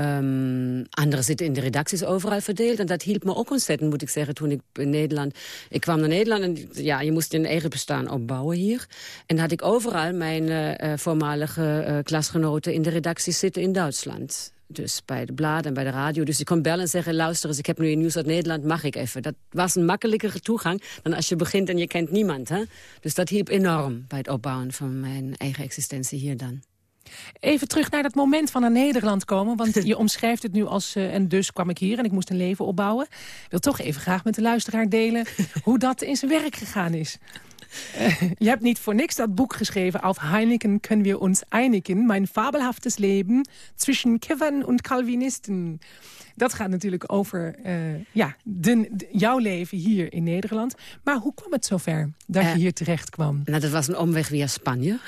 Um, anderen zitten in de redacties overal verdeeld. En dat hielp me ook ontzettend, moet ik zeggen, toen ik in Nederland... Ik kwam naar Nederland en ja, je moest een eigen bestaan opbouwen hier. En had ik overal mijn uh, voormalige klasgenoten in de redacties zitten in Duitsland. Dus bij de bladen en bij de radio. Dus ik kon bellen en zeggen, luister eens, ik heb nu een nieuws uit Nederland, mag ik even. Dat was een makkelijkere toegang dan als je begint en je kent niemand. Hè? Dus dat hielp enorm bij het opbouwen van mijn eigen existentie hier dan. Even terug naar dat moment van naar Nederland komen. Want je omschrijft het nu als... Uh, en dus kwam ik hier en ik moest een leven opbouwen. Ik wil toch even graag met de luisteraar delen... hoe dat in zijn werk gegaan is. Uh, je hebt niet voor niks dat boek geschreven... Auf Heineken können wir uns einigen. Mijn fabelhaftes Leben zwischen Kiffern und Calvinisten. Dat gaat natuurlijk over uh, ja, de, de, jouw leven hier in Nederland. Maar hoe kwam het zover dat je hier terecht kwam? Nou, dat was een omweg via Spanje.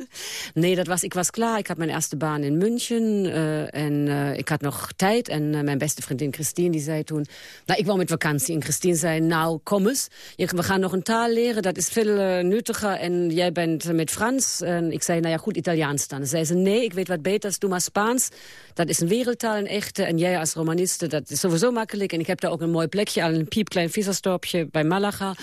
nee, dat was, ik was klaar. Ik had mijn eerste baan in München. Uh, en uh, ik had nog tijd. En mijn beste vriendin Christine die zei toen... Nou, ik wou met vakantie. En Christine zei, nou, kom eens. We gaan nog een taal leren. Dat is veel nuttiger. En jij bent met Frans. En ik zei, nou ja, goed, Italiaans dan. Zei ze, nee, ik weet wat beter. Doe maar Spaans. Dat is een wereldtaal, een echte. En jij als romaniste, dat is sowieso makkelijk. En ik heb daar ook een mooi plekje aan een piepklein vissersdorpje bij Malaga.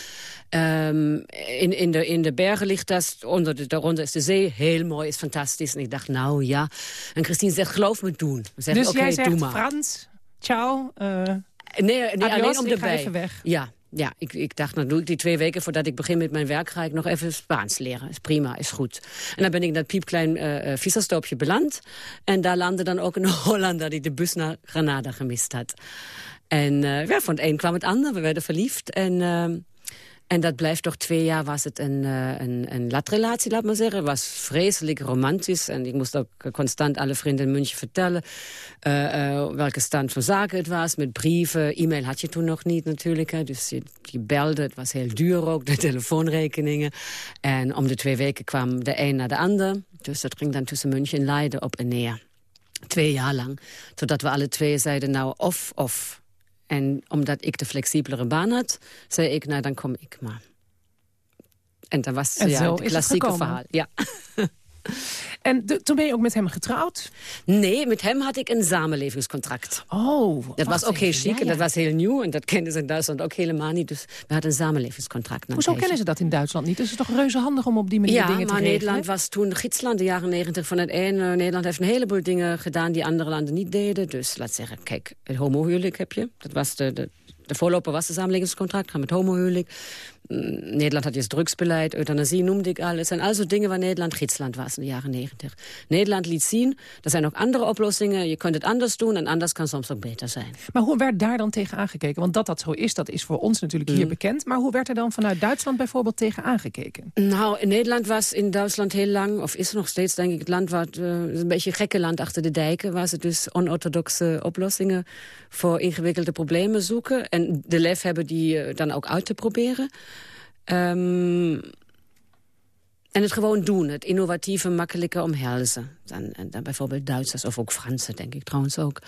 Um, in, in, de, in de bergen ligt dat, onder de, daaronder is de zee. Heel mooi, is fantastisch. En ik dacht, nou ja. En Christine zegt, geloof me doen. Zeg, dus okay, jij zegt doe maar. Frans, ciao, uh, Nee, nee adios, alleen om erbij. even weg. Ja, ja, ik, ik dacht, nou doe ik die twee weken voordat ik begin met mijn werk... ga ik nog even Spaans leren. Is prima, is goed. En dan ben ik in dat piepklein uh, beland. En daar landde dan ook een Hollander die de bus naar Granada gemist had. En uh, ja, van het een kwam het ander. We werden verliefd. En, uh, en dat blijft toch twee jaar was het een, uh, een, latrelatie, laat maar zeggen. Het was vreselijk romantisch. En ik moest ook constant alle vrienden in München vertellen... Uh, welke stand van zaken het was. Met brieven, e-mail had je toen nog niet natuurlijk. Dus je, belde, het was heel duur ook, de telefoonrekeningen. En om de twee weken kwam de een naar de ander. Dus dat ging dan tussen München en Leiden op en neer. Twee jaar lang. Totdat we alle twee zeiden, nou of, of... En omdat ik de flexibelere baan had, zei ik, nou dan kom ik maar. En dat was en ja, het klassieke verhaal. Ja. En de, toen ben je ook met hem getrouwd? Nee, met hem had ik een samenlevingscontract. Oh, Dat was ook heel chic Ja, en ja. dat was heel nieuw. En dat kenden ze in Duitsland ook helemaal niet. Dus we hadden een samenlevingscontract. Hoezo kennen ze dat in Duitsland niet? Dus het is toch reuze handig om op die manier Ja, dingen te maar regelen? Nederland was toen gidsland de jaren negentig van het een. Eh, Nederland heeft een heleboel dingen gedaan die andere landen niet deden. Dus laat zeggen, kijk, het homohuwelijk heb je. Dat was de, de, de voorloper was het samenlevingscontract, gaan met homohuwelijk. Mm, Nederland had eerst drugsbeleid, euthanasie noemde ik al. Het zijn also dingen waar Nederland gidsland was in de jaren negentig. Nederland liet zien, er zijn ook andere oplossingen. Je kunt het anders doen en anders kan soms ook beter zijn. Maar hoe werd daar dan tegen aangekeken? Want dat dat zo is, dat is voor ons natuurlijk Mm. hier bekend. Maar hoe werd er dan vanuit Duitsland bijvoorbeeld tegen aangekeken? Nou, in Nederland was in Duitsland heel lang, of is nog steeds denk ik, het land wat eh, een beetje een gekke land achter de dijken, waar ze dus onorthodoxe oplossingen voor ingewikkelde problemen zoeken. En de lef hebben die eh, dan ook uit te proberen. Ehm, en het gewoon doen, het innovatieve, makkelijke omhelzen. Dan, bijvoorbeeld Duitsers of ook Fransen, denk ik trouwens ook.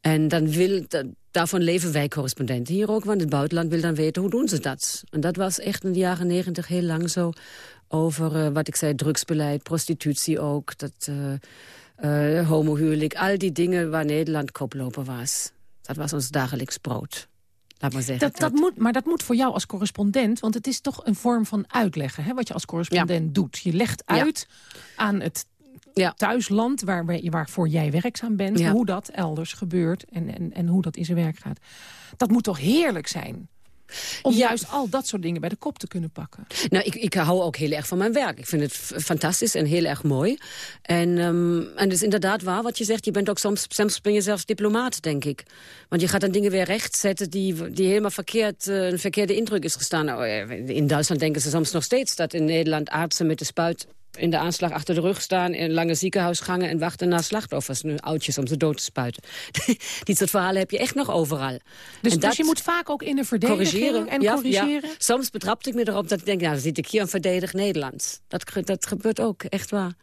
En dan wil, da- daarvan leven wij correspondenten hier ook, want het buitenland wil dan weten hoe doen ze dat. En dat was echt in de jaren negentig heel lang zo over eh, wat ik zei, drugsbeleid, prostitutie ook, dat eh, homohuwelijk, al die dingen waar Nederland koploper was. Dat was ons dagelijks brood. Laat maar zeggen. Dat, dat moet, maar dat moet voor jou als correspondent, want het is toch een vorm van uitleggen, hè, wat je als correspondent doet. Je legt Ja. uit aan het Ja. thuisland waar, waar- waarvoor jij werkzaam bent, hoe dat elders gebeurt en, en, en hoe dat in zijn werk gaat. Dat moet toch heerlijk zijn? Om Ja. juist al dat soort dingen bij de kop te kunnen pakken. Nou, ik, ik hou ook heel erg van mijn werk. Ik vind het fantastisch en heel erg mooi. En, ehm, en het is inderdaad waar wat je zegt. Je bent ook soms, soms ben je zelfs diplomaat, denk ik. Want je gaat dan dingen weer rechtzetten die, die helemaal verkeerd, eh, een verkeerde indruk is gestaan. Eh, in Duitsland denken ze soms nog steeds dat in Nederland artsen met de spuit in de aanslag achter de rug staan... in lange ziekenhuisgangen en wachten naar slachtoffers. Nu oudjes om ze dood te spuiten. Die soort verhalen heb je echt nog overal. Dus, En dus je moet vaak ook in de verdediging en ja, corrigeren. Ja. Soms betrapte ik me erop dat ik denk, nou, dan zit ik hier en verdedig Nederlands. Dat, dat gebeurt ook, echt waar.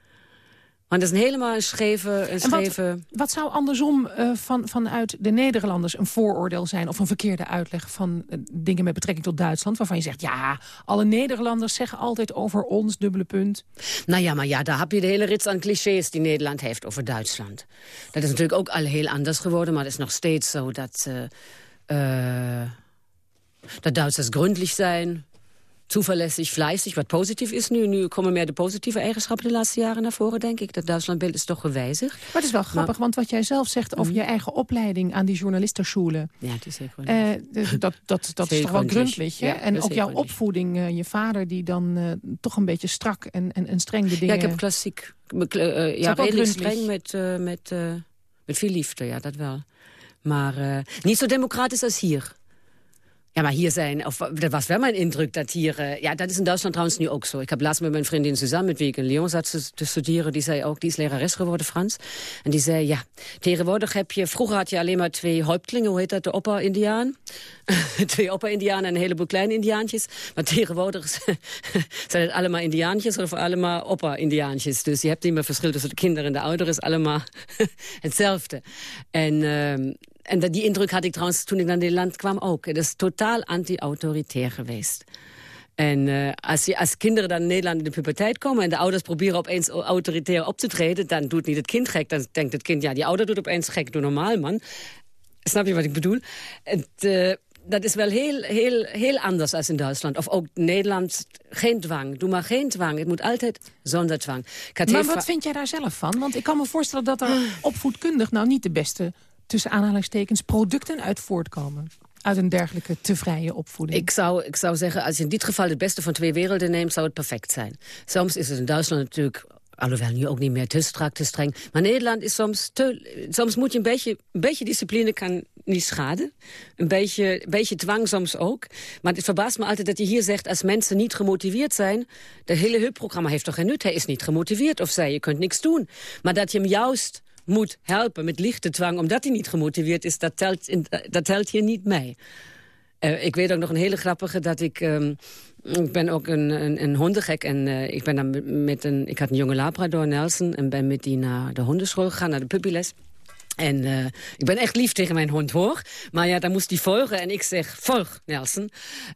Want dat is een helemaal een scheve... Een En scheve... wat, wat zou andersom eh, van, vanuit de Nederlanders een vooroordeel zijn... of een verkeerde uitleg van eh, dingen met betrekking tot Duitsland... waarvan je zegt, ja, alle Nederlanders zeggen altijd over ons, dubbele punt. Nou ja, maar ja, daar heb je de hele rits aan clichés die Nederland heeft over Duitsland. Dat is natuurlijk ook al heel anders geworden, maar het is nog steeds zo dat... eh, dat Duitsers gründlich zijn, zuverlässig, fleißig, wat positief is nu. Nu komen meer de positieve eigenschappen de laatste jaren naar voren, denk ik. Dat Duitslandbeeld is toch gewijzigd. Maar het is wel grappig, want wat jij zelf zegt over Mhm. je eigen opleiding... aan die journalistenschule, Ja, het is heel goed. eh, d- dat, dat, dat is toch wel gründlich. Ja, en ook jouw opvoeding, eh, je vader die dan eh, toch een beetje strak en, en, en streng de dingen... Ja, ik heb klassiek. eh, ja, redelijk streng met, met, met veel liefde, ja, dat wel. Maar niet zo democratisch als hier. Ja, maar hier zijn, of dat was wel mijn indruk dat hier, eh, ja, dat is in Duitsland trouwens nu ook zo. Ik heb laatst met mijn vriendin Suzanne, met wie ik in Lyon zat te, studeren, die zei ook, die is lerares geworden, Frans. En die zei, ja, tegenwoordig heb je, vroeger had je alleen maar twee häuptlingen, hoe heet dat, de opper-indiaan? twee opper-indianen en een heleboel kleine indiaantjes. Maar tegenwoordig zijn het allemaal indiaantjes of allemaal opper-indiaantjes. Dus je hebt niet meer verschil tussen de kinderen en de ouderen, is allemaal hetzelfde. En... ehm, en die indruk had ik trouwens toen ik naar Nederland kwam ook. Het is totaal anti-autoritair geweest. En eh, als, je, als kinderen dan in Nederland in de puberteit komen... en de ouders proberen opeens autoritair op te treden... dan doet niet het kind gek. Dan denkt het kind, ja, die ouder doet opeens gek. Doe normaal, man. Snap je wat ik bedoel? Het, eh, dat is wel heel, heel, heel anders als in Duitsland. Of ook Nederland, geen dwang. Doe maar geen dwang. Het moet altijd zonder dwang. Maar wat vind jij daar zelf van? Want ik kan me voorstellen dat er opvoedkundig nou niet de beste... tussen aanhalingstekens producten uit voortkomen. Uit een dergelijke te vrije opvoeding. Ik zou, ik zou zeggen, als je in dit geval het beste van twee werelden neemt... zou het perfect zijn. Soms is het in Duitsland natuurlijk... Alhoewel nu ook niet meer te strak, te streng. Maar Nederland is soms te... Soms moet je een beetje... Een beetje discipline kan niet schaden. Een beetje, een beetje dwang soms ook. Maar het verbaast me altijd dat je hier zegt... als mensen niet gemotiveerd zijn... de hele hulpprogramma heeft toch geen nut? Hij is niet gemotiveerd of zij, je kunt niks doen. Maar dat je hem juist moet helpen met lichte dwang... omdat hij niet gemotiveerd is, dat telt, in, dat telt hier niet mee. Eh, ik weet ook nog een hele grappige dat ik... ehm, ik ben ook een, een, een hondengek en eh, ik ben dan met een... Ik had een jonge Labrador, Nelson, en ben met die naar de hondenschool gegaan, naar de puppyles. En uh, ik ben echt lief tegen mijn hond, hoor. Maar ja, dan moest hij volgen en ik zeg, volg, Nelson.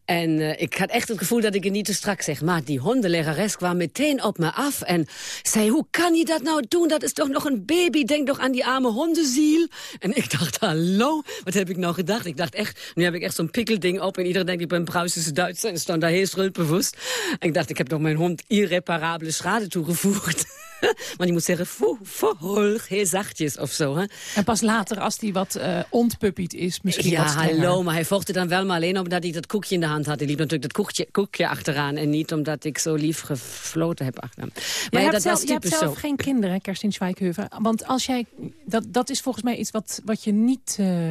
En uh, ik had echt het gevoel dat ik het niet te strak zeg. Maar die hondenlerares kwam meteen op me af en zei... hoe kan je dat nou doen? Dat is toch nog een baby? Denk toch aan die arme hondenziel? En ik dacht, hallo, wat heb ik nou gedacht? Ik dacht echt, nu heb ik echt zo'n pikkelding op... en iedereen denkt, ik ben Pruisische Duitser en stond daar heel schuldbewust. En ik dacht, ik heb nog mijn hond irreparabele schade toegevoegd. Want je moet zeggen, volg, heel zachtjes of zo. Hè? En pas later, als hij wat uh, ontpuppied is, misschien ja, hallo, maar hij vocht dan wel maar alleen omdat hij dat koekje in de hand had. Hij liep natuurlijk dat koekje, koekje achteraan en niet omdat ik zo lief gefloten heb achter hem. Maar ja, dat zelf, was je hebt zelf geen kinderen, Kerstin Schweikheuvel. Want als jij, dat, dat is volgens mij iets wat, wat je niet... Uh,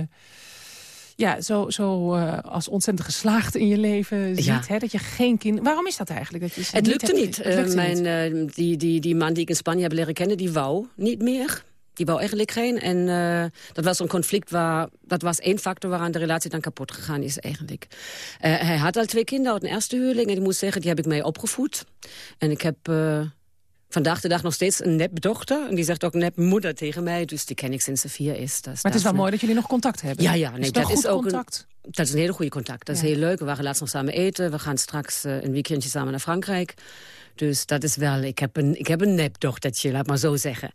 ja, zo, zo uh, als ontzettend geslaagd in je leven ziet. Ja. Hè, dat je geen kind... Waarom is dat eigenlijk? Dat je Het niet lukte hebt- niet. het lukte Uh, mijn, uh, die, die, die man die ik in Spanje heb leren kennen, die wou niet meer. Die wou eigenlijk geen. En uh, dat was een conflict waar... Dat was één factor waaraan de relatie dan kapot gegaan is eigenlijk. Uh, hij had al twee kinderen uit een eerste huwelijk. En ik moet zeggen, die heb ik mee opgevoed. En ik heb... Uh, Vandaag de dag nog steeds een nepdochter. En die zegt ook nepmoeder tegen mij. Dus die ken ik sinds ze vier is. Maar het is wel mooi dat jullie nog contact hebben. Ja, ja. Nee, is dat is ook contact. Een, dat is een hele goede contact. Dat is heel leuk. We waren laatst nog samen eten. We gaan straks uh, een weekendje samen naar Frankrijk. Dus dat is wel... Ik heb een, ik heb een nepdochtertje, laat maar zo zeggen.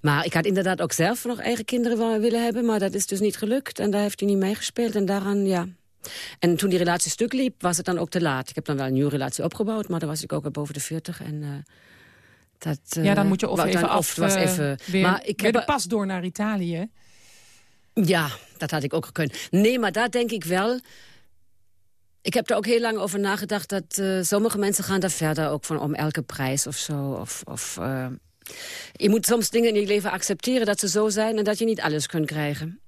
Maar ik had inderdaad ook zelf nog eigen kinderen willen hebben. Maar dat is dus niet gelukt. En daar heeft hij niet meegespeeld. En daaraan, ja... En toen die relatie stuk liep, was het dan ook te laat. Ik heb dan wel een nieuwe relatie opgebouwd. Maar dan was ik ook al boven de 40. En... Uh, dat, uh, Ja, dan moet je of even dan, af, het was eh, even, weer, maar ik heb, de pas door naar Italië. ja, dat had ik ook gekund. Nee, maar daar denk ik wel... Ik heb er ook heel lang over nagedacht dat uh, sommige mensen gaan daar verder ook van om elke prijs of zo. Of, of, uh, je moet soms dingen in je leven accepteren dat ze zo zijn en dat je niet alles kunt krijgen.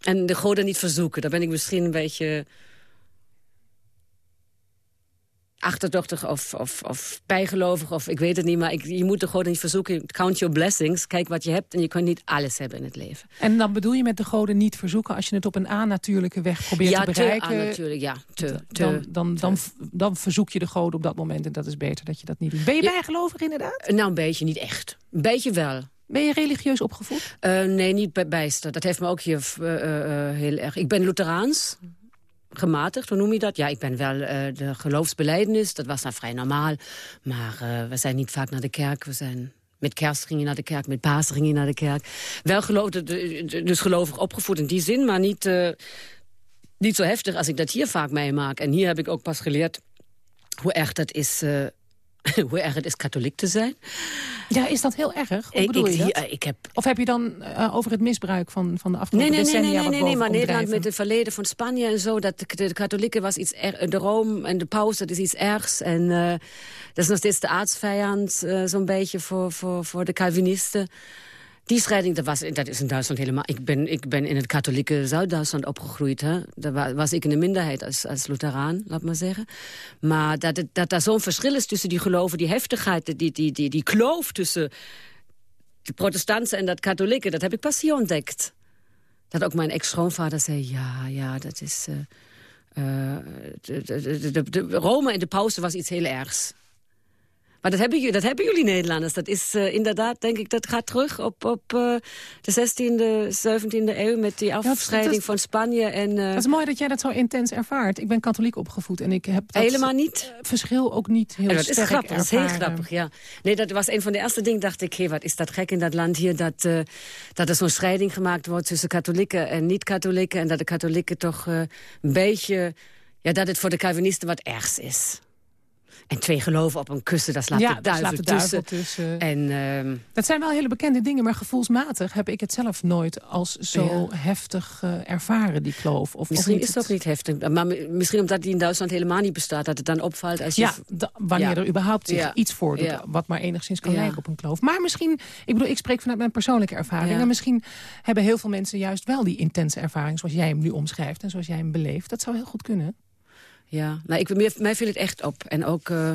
En de goden niet verzoeken. Daar ben ik misschien een beetje achterdochtig of, of, of bijgelovig of ik weet het niet. Maar ik, je moet de goden niet verzoeken. Count your blessings. Kijk wat je hebt en je kunt niet alles hebben in het leven. En dan bedoel je met de goden niet verzoeken... als je het op een a-natuurlijke weg probeert ja, te bereiken... te natuurlijk, ja. Te, te, dan, dan, dan, dan verzoek je de goden op dat moment. En dat is beter dat je dat niet doet. Ben je Ja. bijgelovig inderdaad? Nou, een beetje, niet echt. Een beetje wel. Ben je religieus opgevoed? Uh, nee, niet bij bijster. Dat heeft me ook hier uh, uh, heel erg... Ik ben Lutheraans, gematigd, hoe noem je dat? Ja, ik ben wel uh, de geloofsbeleidenis, dat was nou vrij normaal. Maar uh, we zijn niet vaak naar de kerk, we zijn... Met kerst ging naar de kerk, met paas ging naar de kerk. Wel geloof, dus gelovig opgevoed in die zin, maar niet, uh, niet zo heftig als ik dat hier vaak meemaak. En hier heb ik ook pas geleerd hoe erg dat is... hoe erg het is katholiek te zijn. Ja, is dat heel erg? Hoe bedoel ik, je dat? Ik, heb... Of heb je dan uh, over het misbruik van, van de afgelopen nee, nee, decennia nee, nee, nee, nee, maar Nederland met het verleden van Spanje en zo... dat de, de katholieken was iets er, de Rome en de paus, dat is iets ergs. En uh, dat is nog steeds de aardsvijand uh, zo'n beetje voor, voor, voor de Calvinisten. Die scheiding, dat, was, dat is in Duitsland helemaal... Ik ben, ik ben in het katholieke Zuid-Duitsland opgegroeid. Hè? Daar was ik in de minderheid als, als Lutheraan, laat maar zeggen. Maar dat, het, dat daar zo'n verschil is tussen die geloven... die heftigheid, die, die, die, die kloof tussen de protestanten en dat katholieke... dat heb ik pas hier ontdekt. Dat ook mijn ex-schoonvader zei, ja, ja, dat is... Uh, de, de, de, de, Rome en de pauze was iets heel ergs. Maar dat hebben, dat hebben jullie Nederlanders. Dat is uh, inderdaad, denk ik, dat gaat terug op, op uh, de 16e, 17e eeuw... met die afscheiding is, van Spanje. En, uh, dat is mooi dat jij dat zo intens ervaart. Ik ben katholiek opgevoed en ik heb dat helemaal niet. verschil ook niet heel en dat sterk is grappig, ervaren. dat is heel grappig, ja. Nee, dat was een van de eerste dingen, dacht ik... Hey, wat is dat gek in dat land hier, dat, dat er zo'n scheiding gemaakt wordt... tussen katholieken en niet-katholieken... en dat de katholieken toch een beetje... Ja, dat het voor de Calvinisten wat ergs is. En twee geloven op een kussen, daar slaat ja, de duivel, slaat de duivel tussen. tussen. En, uh, dat zijn wel hele bekende dingen, maar gevoelsmatig heb ik het zelf nooit als zo ja. heftig uh, ervaren, die kloof. Of, misschien of is het ook niet heftig, maar misschien omdat die in Duitsland helemaal niet bestaat, dat het dan opvalt als je... Ja, wanneer ja. er überhaupt zich iets voordoet, wat maar enigszins kan lijken op een kloof. Maar misschien, ik bedoel, ik spreek vanuit mijn persoonlijke ervaring. En misschien hebben heel veel mensen juist wel die intense ervaring, zoals jij hem nu omschrijft en zoals jij hem beleeft. Dat zou heel goed kunnen. Ja, nou, ik, mij, viel het echt op. En ook, uh,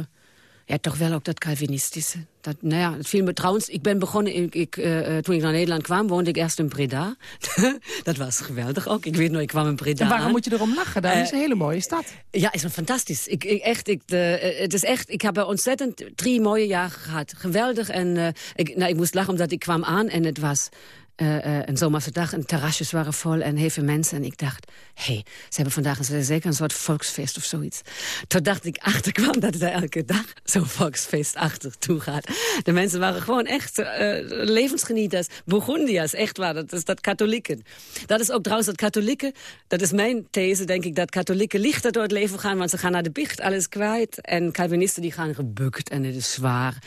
ja, toch wel ook dat Calvinistische. Dat, nou ja, het viel me trouwens, ik ben begonnen, ik, ik, uh, toen ik naar Nederland kwam, woonde ik eerst in Breda. dat was geweldig ook. Ik weet nog, ik kwam in Breda En waarom aan. moet je erom lachen? Dat uh, is een hele mooie stad. Ja, is een fantastisch. Ik, ik, echt, ik, de, het is echt, ik heb er ontzettend drie mooie jaren gehad. Geweldig. En ik, nou, ik moest lachen omdat ik kwam aan en het was uh, een zomerse dag en terrasjes waren vol en heel mensen. En ik dacht, hé, hey, ze hebben vandaag zeker een soort volksfeest of zoiets. Toen dacht ik achterkwam dat er elke dag zo'n volksfeest achter toe gaat. De mensen waren gewoon echt uh, levensgenieters, Burgundiërs, echt waar. Dat is dat katholieken. Dat is ook trouwens dat katholieken, dat is mijn these, denk ik, dat katholieken lichter door het leven gaan, want ze gaan naar de biecht, alles kwijt. En Calvinisten die gaan gebukt en het is zwaar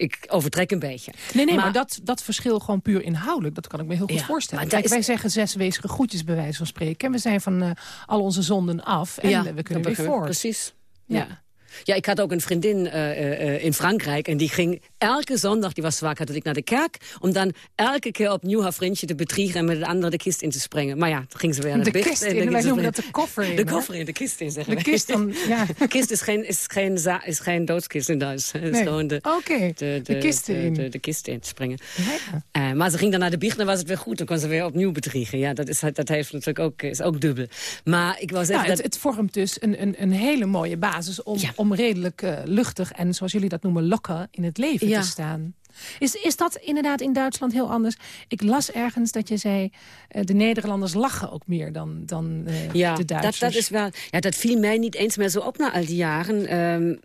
ik overtrek een beetje. Nee, nee, maar, dat, dat verschil gewoon puur inhoudelijk, dat kan ik me heel goed voorstellen. Kijk, wij zeggen zes wezige groetjes bij wijze van spreken. En we zijn van uh, al onze zonden af en ja, we kunnen weer. Precies. ja. Ja, ik had ook een vriendin uh, in Frankrijk en die ging elke zondag, die was zwaar katholiek, naar de kerk... om dan elke keer opnieuw haar vriendje te bedriegen en met de andere de kist in te springen. Maar ja, toen ging ze weer naar de, de kist in, wij noemen dat de koffer in. De koffer in, de kist in, zeggen De kist dan, ja. De kist is geen, is geen, is geen doodskist in Duits. Nee. de, okay. de, de, kist in. De, de, kist in te springen. Ja. Uh, maar ze ging dan naar de biecht en was het weer goed. Dan kon ze weer opnieuw bedriegen. Ja, dat, is, dat heeft natuurlijk ook, is ook dubbel. Maar ik was. Nou, het, het, vormt dus een, een, een hele mooie basis om, ja. Om redelijk... Uh, luchtig en, zoals jullie dat noemen, lokken in het leven te staan. Is, is dat inderdaad in Duitsland heel anders? Ik las ergens dat je zei, uh, de Nederlanders lachen ook meer dan, dan uh, ja, de Duitsers. Dat, dat, is wel, ja, dat viel mij niet eens meer zo op na al die jaren. Um,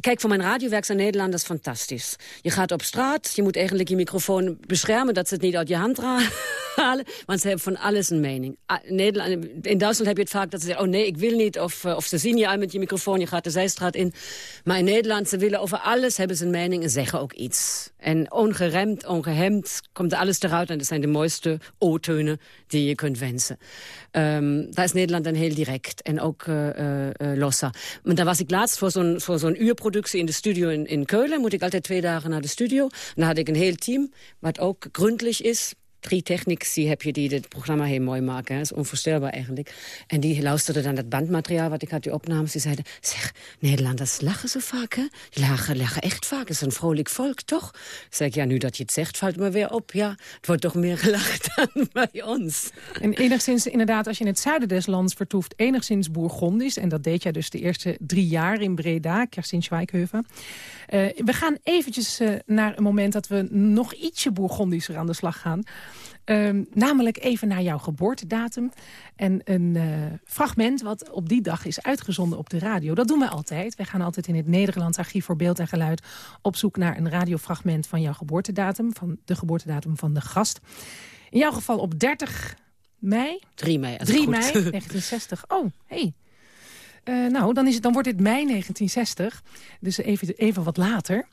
Kijk, voor mijn radiowerk zijn Nederlanders fantastisch. Je gaat op straat, je moet eigenlijk je microfoon beschermen... dat ze het niet uit je hand halen, want ze hebben van alles een mening. Nederland, in Duitsland heb je het vaak dat ze zeggen... oh nee, ik wil niet, of, eh, ze zien je al met je microfoon... je gaat de zijstraat in. Maar in Nederland, ze willen over alles, hebben ze een mening... en zeggen ook iets. En ongeremd, ongehemd, komt alles eruit... en dat zijn de mooiste O-tonen die je kunt wensen. Um, daar is Nederland dan heel direct en ook uh, uh, losser. Maar daar was ik laatst voor zo'n zo'n uurproductie in de studio in, in Keulen. Moet ik altijd twee dagen naar de studio. Dan had ik een heel team, wat ook gründlich is drie technici heb je die het programma heel mooi maken. Dat is onvoorstelbaar eigenlijk. En die luisterden dan het bandmateriaal wat ik had, die opnames. Die zeiden, zeg, Nederlanders lachen zo vaak, hè? Die lachen, lachen echt vaak. Het is een vrolijk volk, toch? Zeg ik, ja, nu dat je het zegt, valt me weer op. Ja, het wordt toch meer gelacht dan bij ons. En enigszins, inderdaad, als je in het zuiden des lands vertoeft... enigszins Bourgondisch. En dat deed jij dus de eerste drie jaar in Breda, Kerstin Schweikhoven. Uh, we gaan eventjes uh, naar een moment dat we nog ietsje Bourgondischer aan de slag gaan... Um, namelijk even naar jouw geboortedatum. En een uh, fragment wat op die dag is uitgezonden op de radio. Dat doen we altijd. Wij gaan altijd in het Nederlands Archief voor Beeld en Geluid... op zoek naar een radiofragment van jouw geboortedatum. Van de geboortedatum van de gast. In jouw geval op 30 mei. 3 mei. 3 mei 1960. Oh, hey. Uh, nou, dan, is het, dan wordt dit mei 1960. Dus even, even wat later.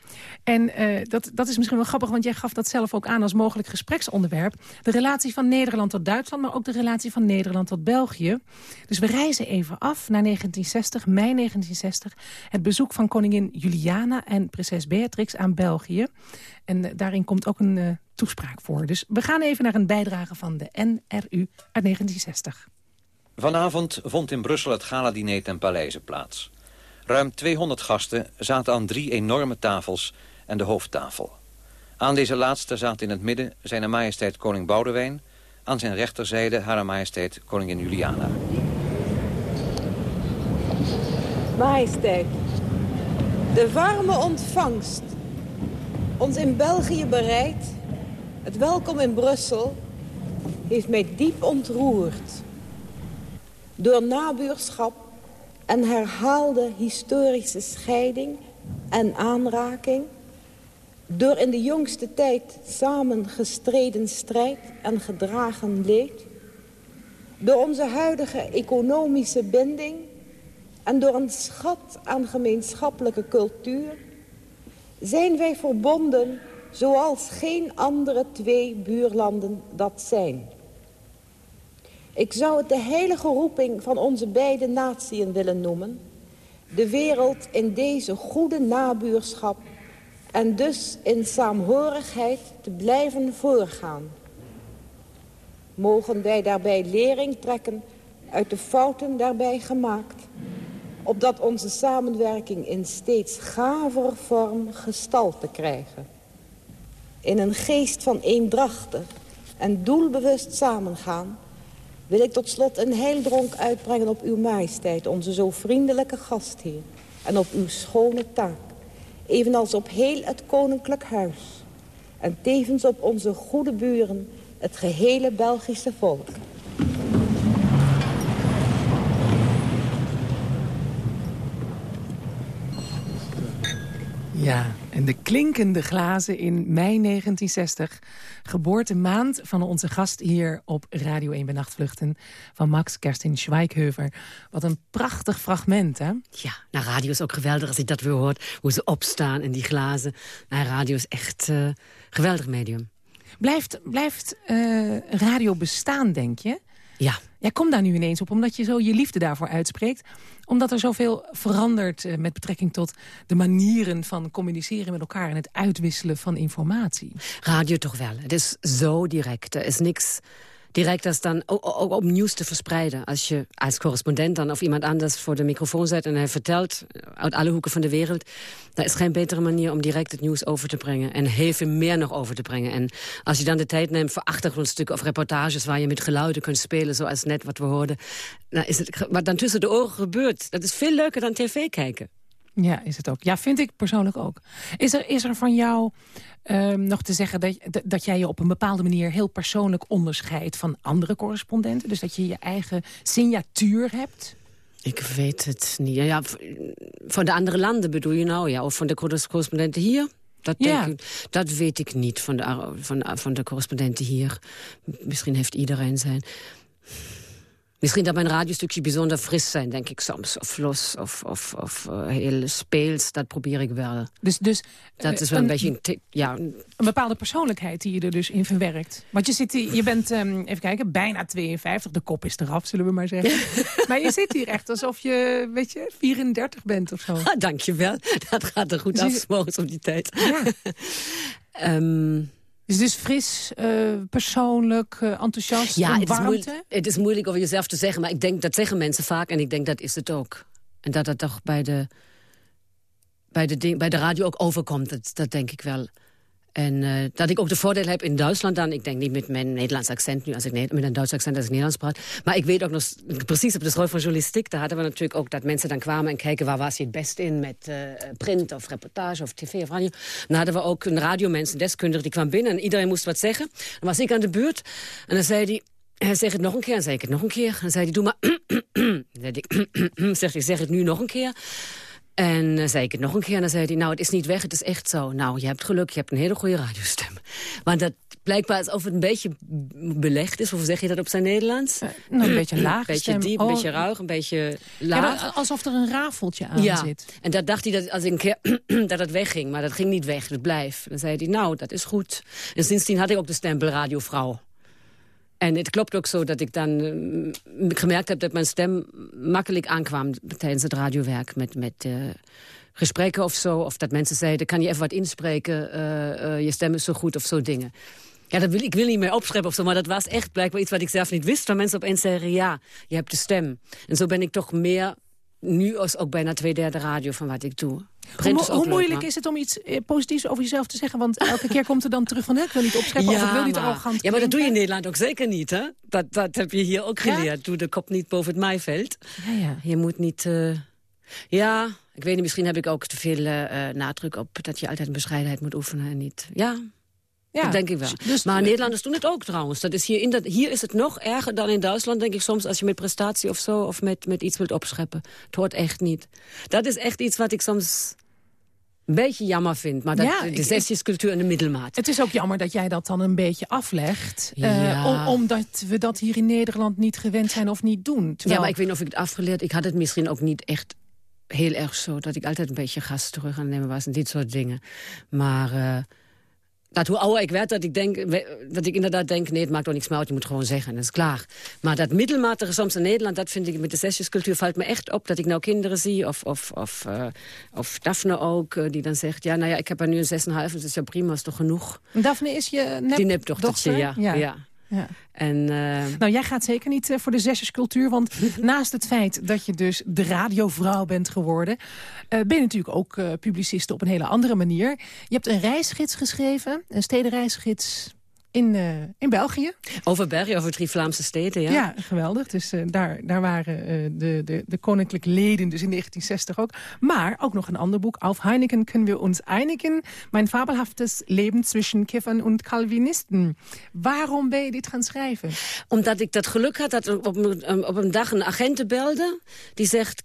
En uh, dat, dat is misschien wel grappig, want jij gaf dat zelf ook aan als mogelijk gespreksonderwerp. De relatie van Nederland tot Duitsland, maar ook de relatie van Nederland tot België. Dus we reizen even af naar 1960, mei 1960. Het bezoek van koningin Juliana en prinses Beatrix aan België. En uh, daarin komt ook een toespraak voor. Dus we gaan even naar een bijdrage van de NRU uit 1960. Vanavond vond in Brussel het gala-diner ten Paleize plaats. Ruim 200 gasten zaten aan drie enorme tafels en de hoofdtafel. Aan deze laatste zaten in het midden zijn majesteit koning Boudewijn... aan zijn rechterzijde haar majesteit koningin Juliana. Majesteit, de warme ontvangst, ons in België bereid... het welkom in Brussel, heeft mij diep ontroerd... Door nabuurschap en herhaalde historische scheiding en aanraking... door in de jongste tijd samen gestreden strijd en gedragen leed... door onze huidige economische binding... en door een schat aan gemeenschappelijke cultuur... zijn wij verbonden zoals geen andere twee buurlanden dat zijn... Ik zou het de heilige roeping van onze beide natieën willen noemen. De wereld in deze goede nabuurschap en dus in saamhorigheid te blijven voorgaan. Mogen wij daarbij lering trekken uit de fouten daarbij gemaakt, opdat onze samenwerking in steeds gaver vorm gestalte krijgen. In een geest van eendrachtig en doelbewust samengaan wil ik tot slot een heildronk uitbrengen op uw majesteit, onze zo vriendelijke gastheer. En op uw schone taak, evenals op heel het koninklijk huis. En tevens op onze goede buren, het gehele Belgische volk. Ja, en de klinkende glazen in mei 1960. Geboortemaand van onze gast hier op Radio 1 bij Nachtvluchten... van Max Kerstin Schweighöver. Wat een prachtig fragment, hè? Ja, nou, radio is ook geweldig als ik dat weer hoort. Hoe ze opstaan in die glazen. Nou, radio is echt uh, geweldig medium. Blijft, blijft uh, radio bestaan, denk je? Ja. Jij komt daar nu ineens op, omdat je zo je liefde daarvoor uitspreekt. Omdat er zoveel verandert uh, met betrekking tot de manieren van communiceren met elkaar... en het uitwisselen van informatie. Radio toch wel. Het is zo direct. Er is niks direct dat dan ook, op nieuws te verspreiden. Als je als correspondent dan of iemand anders voor de microfoon zet... en hij vertelt uit alle hoeken van de wereld... daar is geen betere manier om direct het nieuws over te brengen. En heel veel meer nog over te brengen. En als je dan de tijd neemt voor achtergrondstukken of reportages... waar je met geluiden kunt spelen, zoals net wat we hoorden... Dan is het, wat dan tussen de oren gebeurt, dat is veel leuker dan tv kijken. Ja, is het ook. Ja, vind ik persoonlijk ook. Is er, is er van jou um, nog te zeggen dat, dat jij je op een bepaalde manier... heel persoonlijk onderscheidt van andere correspondenten? Dus dat je je eigen signatuur hebt? Ik weet het niet. Ja, van de andere landen bedoel je nou? Ja, of van de correspondenten hier? Dat, denk Ja. ik, dat weet ik niet van de, van, van de correspondenten hier. Misschien heeft iedereen zijn. Misschien dat mijn radiostukje bijzonder fris zijn, denk ik soms. Of los, of, of, of uh, heel speels, dat probeer ik wel. Dus, dus, dat uh, is wel een, een beetje... Een ja, Een bepaalde persoonlijkheid die je er dus in verwerkt. Want je, zit hier, je bent, um, even kijken, bijna 52. De kop is eraf, zullen we maar zeggen. maar je zit hier echt alsof je, weet je, 34 bent of zo. Ah, dank je wel. Dat gaat er goed Zie af, je- op die tijd. Ja. Ehm, Dus, dus fris, uh, persoonlijk, uh, enthousiast, ja, en het is, warmte. moeilijk, het is moeilijk over jezelf te zeggen, maar ik denk dat zeggen mensen vaak en ik denk dat is het ook. En dat dat toch bij de, bij de, ding, bij de radio ook overkomt, dat, dat denk ik wel. En uh, dat ik ook de voordeel heb in Duitsland dan. Ik denk niet met mijn Nederlands accent nu, als ik met een Duits accent als ik Nederlands praat. Maar ik weet ook nog precies op de school van journalistiek. Daar hadden we natuurlijk ook dat mensen dan kwamen en kijken waar was je het best in met uh, print of reportage of tv of radio. Dan hadden we ook een radiomens, een deskundige, die kwam binnen en iedereen moest wat zeggen. Dan was ik aan de beurt en dan zei hij. Hij zegt het nog een keer, dan zei ik het nog een keer. Dan zei hij, doe maar... Zeg ik, zeg het nu nog een keer. En dan zei ik het nog een keer en dan zei hij... nou, het is niet weg, het is echt zo. Nou, je hebt geluk, je hebt een hele goede radiostem. Want dat blijkbaar alsof het een beetje belegd is. Hoe zeg je dat op zijn Nederlands? Uh, nou, een beetje laag Een beetje stem. diep, Oh. een beetje ruig, een beetje Ja, laag. maar alsof er een rafeltje aan ja, zit. en dat dacht hij dat als ik een keer dat het wegging. Maar dat ging niet weg, het blijft. Dan zei hij, nou, dat is goed. En sindsdien had ik ook de stempel radiovrouw. En het klopt ook zo dat ik dan uh, gemerkt heb dat mijn stem makkelijk aankwam tijdens het radiowerk met, met uh, gesprekken of zo. Of dat mensen zeiden, kan je even wat inspreken, uh, je stem is zo goed of zo dingen. Ja, dat wil, ik wil niet meer opscheppen of zo, maar dat was echt blijkbaar iets wat ik zelf niet wist. Waar mensen opeens zeggen, ja, je hebt de stem. En zo ben ik toch meer, nu als ook bijna twee derde radio van wat ik doe. Hoe, mo hoe moeilijk is het om iets eh, positiefs over jezelf te zeggen? Want elke keer komt er dan terug van... ik wil niet opscheppen ja, of ik wil niet arrogant Ja, maar dat doe je in. Nederland ook zeker niet, hè? Dat, dat heb je hier ook Ja? geleerd. Doe de kop niet boven het maaiveld. Ja, ja. Je moet niet... Uh... Ja, ik weet niet, misschien heb ik ook te veel uh, nadruk op... dat je altijd een bescheidenheid moet oefenen en niet... Ja, Ja, dat denk ik wel. dus- maar Nederlanders doen het ook trouwens. Dat is hier, in dat, hier is het nog erger dan in Duitsland, denk ik soms... als je met prestatie of zo of met, met iets wilt opscheppen. Het hoort echt niet. Dat is echt iets wat ik soms een beetje jammer vind. Maar dat, Ja, de ik- zesjescultuur en de middelmaat. Het is ook jammer dat jij dat dan een beetje aflegt. eh, om- omdat we dat hier in Nederland niet gewend zijn of niet doen. Terwijl, Ja, maar ik weet niet of ik het afgeleerd... Ik had het misschien ook niet echt heel erg zo... dat ik altijd een beetje gas terug aan nemen was en dit soort dingen. Maar... Uh, dat hoe ouder ik werd, dat ik, denk, dat ik inderdaad denk... nee, het maakt toch niks meer uit, je moet gewoon zeggen, dat is klaar. Maar dat middelmatige soms in Nederland, dat vind ik met de zesjescultuur... valt me echt op dat ik nou kinderen zie, of, of, of, uh, of Daphne ook... Uh, die dan zegt, ja, nou ja, ik heb er nu een 6,5, dat is ja prima, is toch genoeg? Daphne is je nep Die nepdochtertje, ja. ja. ja. Ja. En, uh... Nou, jij gaat zeker niet uh, voor de zesjescultuur. Want naast het feit dat je dus de radiovrouw bent geworden... Uh, ben je natuurlijk ook publiciste op een hele andere manier. Je hebt een reisgids geschreven, een stedenreisgids in, eh, in België. Over België, over drie Vlaamse steden, ja. Ja, geweldig. Dus uh, daar, daar waren uh, de, de, de koninklijke leden, dus in 1960 ook. Maar ook nog een ander boek. Auf Heineken kunnen we ons einigen. Mijn fabelhaftes Leben zwischen Kiffern und Calvinisten. Waarom ben je dit gaan schrijven? Omdat ik dat geluk had dat op, op een dag een agent belde. Die zegt,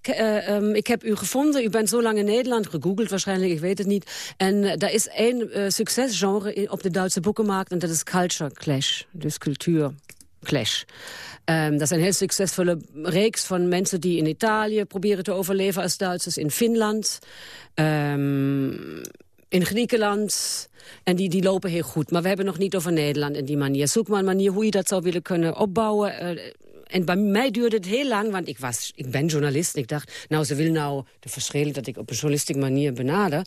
um, ik heb u gevonden. U bent zo lang in Nederland, gegoogeld waarschijnlijk, ik weet het niet. En daar is één succesgenre op de Duitse boekenmarkt. En dat is culture clash, dus cultuurclash. Um, dat een heel succesvolle reeks van mensen die in Italië proberen te overleven als Duitsers, in Finland, um, in Griekenland. En die, die lopen heel goed. Maar we hebben nog niet over Nederland in die manier. Zoek maar een manier hoe je dat zou willen kunnen opbouwen. Uh, en bij mij duurde het heel lang, want ik, was, ik ben journalist. Ik dacht, nou, ze wil nou de verschillen dat ik op een journalistieke manier benader.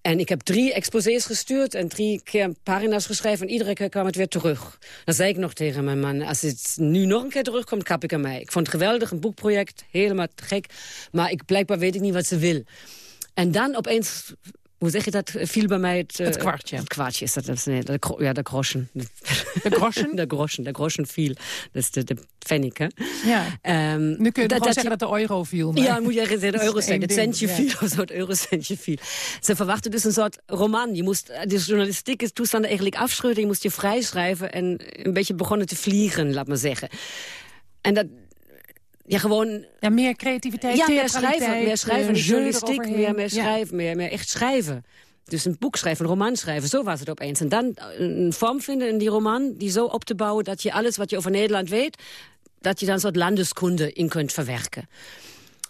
En ik heb drie exposés gestuurd en drie keer pagina's geschreven. En iedere keer kwam het weer terug. Dan zei ik nog tegen mijn man, als het nu nog een keer terugkomt, kap ik aan mij. Ik vond het geweldig, een boekproject, helemaal gek. Maar ik, blijkbaar weet ik niet wat ze wil. En dan opeens hoe zeg je dat? Viel bij mij het... het kwartje. Het kwartje is dat. dat is, nee, de, ja, de groschen. De groschen? de groschen. De groschen viel. Dat is de, de pfennig, hè? Ja. Um, nu kun je dat, zeggen dat de euro viel. Maar... Ja, moet je zeggen, de eurocent. Het centje viel of zo, het eurocentje viel. Ze verwachten dus een soort roman. Je moest de journalistieke toestand eigenlijk afschudden. Je moest je vrijschrijven en een beetje begonnen te vliegen, laat maar zeggen. En dat, ja, gewoon... Ja, meer creativiteit, Ja, meer schrijven, meer schrijven, uh, journalistiek, meer, meer schrijven, meer, meer echt schrijven. Dus een boek schrijven, een roman schrijven, zo was het opeens. En dan een vorm vinden in die roman, die zo op te bouwen... dat je alles wat je over Nederland weet, dat je dan een soort landeskunde in kunt verwerken.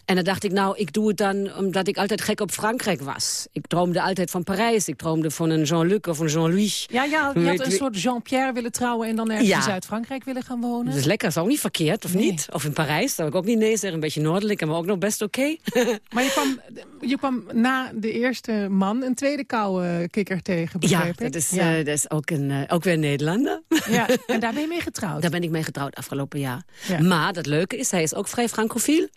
En dan dacht ik, nou, ik doe het dan omdat ik altijd gek op Frankrijk was. Ik droomde altijd van Parijs. Ik droomde van een Jean-Luc of een Jean-Louis. Ja, ja, je had een soort Jean-Pierre willen trouwen... en dan ergens in Zuid-Frankrijk willen gaan wonen. Dat is lekker, dat is ook niet verkeerd, of niet? Of in Parijs, dat ik ook niet nee zeggen. Een beetje noordelijk, maar ook nog best oké. maar je kwam, je kwam na de eerste man een tweede koude kikker tegen, Ja, dat is, ja. Uh, dat is ook, een, uh, ook weer een Nederlander. Ja, en daar ben je mee getrouwd? Daar ben ik mee getrouwd afgelopen jaar. Ja. Maar dat leuke is, hij is ook vrij francofiel.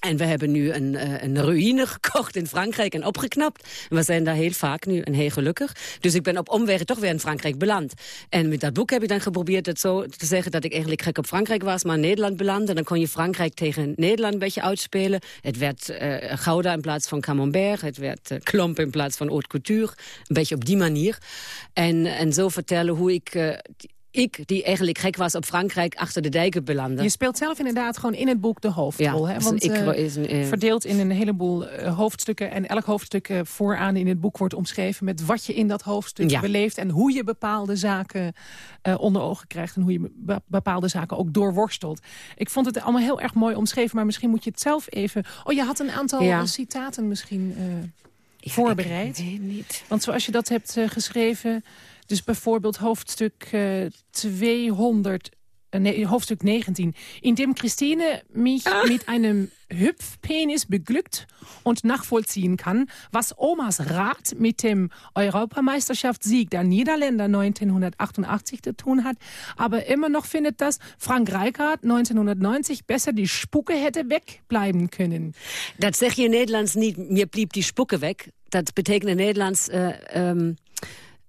En we hebben nu een, uh, een ruïne gekocht in Frankrijk en opgeknapt. En we zijn daar heel vaak nu en heel gelukkig. Dus ik ben op omwegen toch weer in Frankrijk beland. En met dat boek heb ik dan geprobeerd het zo te zeggen... dat ik eigenlijk gek op Frankrijk was, maar in Nederland belandde. Dan kon je Frankrijk tegen Nederland een beetje uitspelen. Het werd uh, Gouda in plaats van Camembert. Het werd uh, Klomp in plaats van Haute Couture. Een beetje op die manier. En, en zo vertellen hoe ik ik, die eigenlijk gek was op Frankrijk, achter de dijken belandde. Je speelt zelf inderdaad gewoon in het boek de hoofdrol. hè? Want ik, uh, is een, uh, verdeeld in een heleboel uh, hoofdstukken. En elk hoofdstuk vooraan in het boek wordt omschreven... met wat je in dat hoofdstuk ja. beleeft... en hoe je bepaalde zaken onder ogen krijgt... en hoe je be bepaalde zaken ook doorworstelt. Ik vond het allemaal heel erg mooi omschreven... maar misschien moet je het zelf even... Oh, je had een aantal ja. citaten misschien voorbereid. Ik weet niet. Want zoals je dat hebt geschreven... Dus bijvoorbeeld hoofdstuk uh, 200, uh, nee, hoofdstuk 19. In dem Christine mich ah. mit einem Hüpfpenis beglückt und nachvollziehen kann, was Omas Rat mit dem Europameisterschaftssieg der Niederländer 1988 zu tun hat. Aber immer noch findet, dass Frank Rijkaard 1990 besser die Spucke hätte wegbleiben können. Dat zeg je in Nederlands niet, mir blieb die Spucke weg. Dat betekent in Nederlands... Uh, um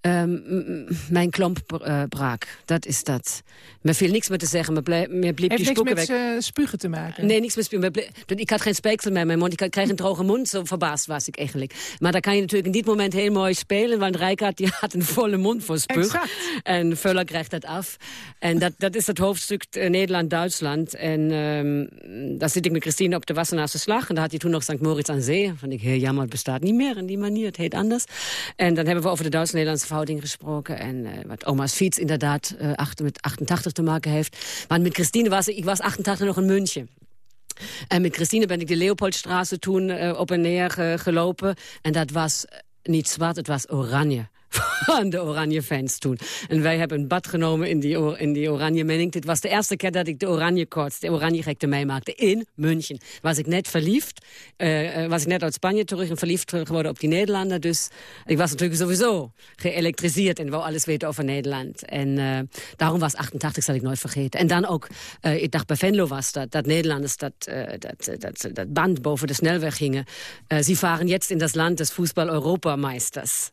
Um, mijn klomp uh, braak. Dat is dat. Me viel niks meer te zeggen. Me, ble, me blieb Heeft niks met uh, spugen te maken? Nee, niks met spugen. Ik had geen speeksel meer in mijn mond. Ik kreeg een droge mond. Zo verbaasd was ik eigenlijk. Maar daar kan je natuurlijk in dit moment heel mooi spelen. Want Rijkaard die had een volle mond voor spug. Exact. En Vuller krijgt dat af. En dat, dat is het hoofdstuk uh, Nederland-Duitsland. En um, daar zit ik met Christine op de Wassenaarse Slag. En daar had je toen nog St. Moritz aan Zee. Vond ik heel jammer, het bestaat niet meer in die manier. Het heet anders. En dan hebben we over de Duits-Nederlandse verhouding gesproken. En uh, wat oma's fiets inderdaad uh, achter, met 88 te maken heeft. Maar met Christine was ik, ik was 88 nog in München. En met Christine ben ik de Leopoldstraße toen uh, op en neer gelopen. En dat was niet zwart, het was oranje van de Oranje fans toen. En wij hebben een bad genomen in die, in die Oranje mening. Dit was de eerste keer dat ik de Oranje koorts, de Oranje gekte meemaakte in München. Was ik net verliefd, uh, was ik net uit Spanje terug en verliefd geworden op die Nederlander. Dus ik was natuurlijk sowieso geëlektriseerd en wou alles weten over Nederland. En uh, daarom was 88, zal ik nooit vergeten. En dan ook, ik dacht bij Venlo was dat, dat Nederlanders dat, dat, dat, dat band boven de snelweg gingen. sie varen jetzt in das Land des Fußball-Europameisters.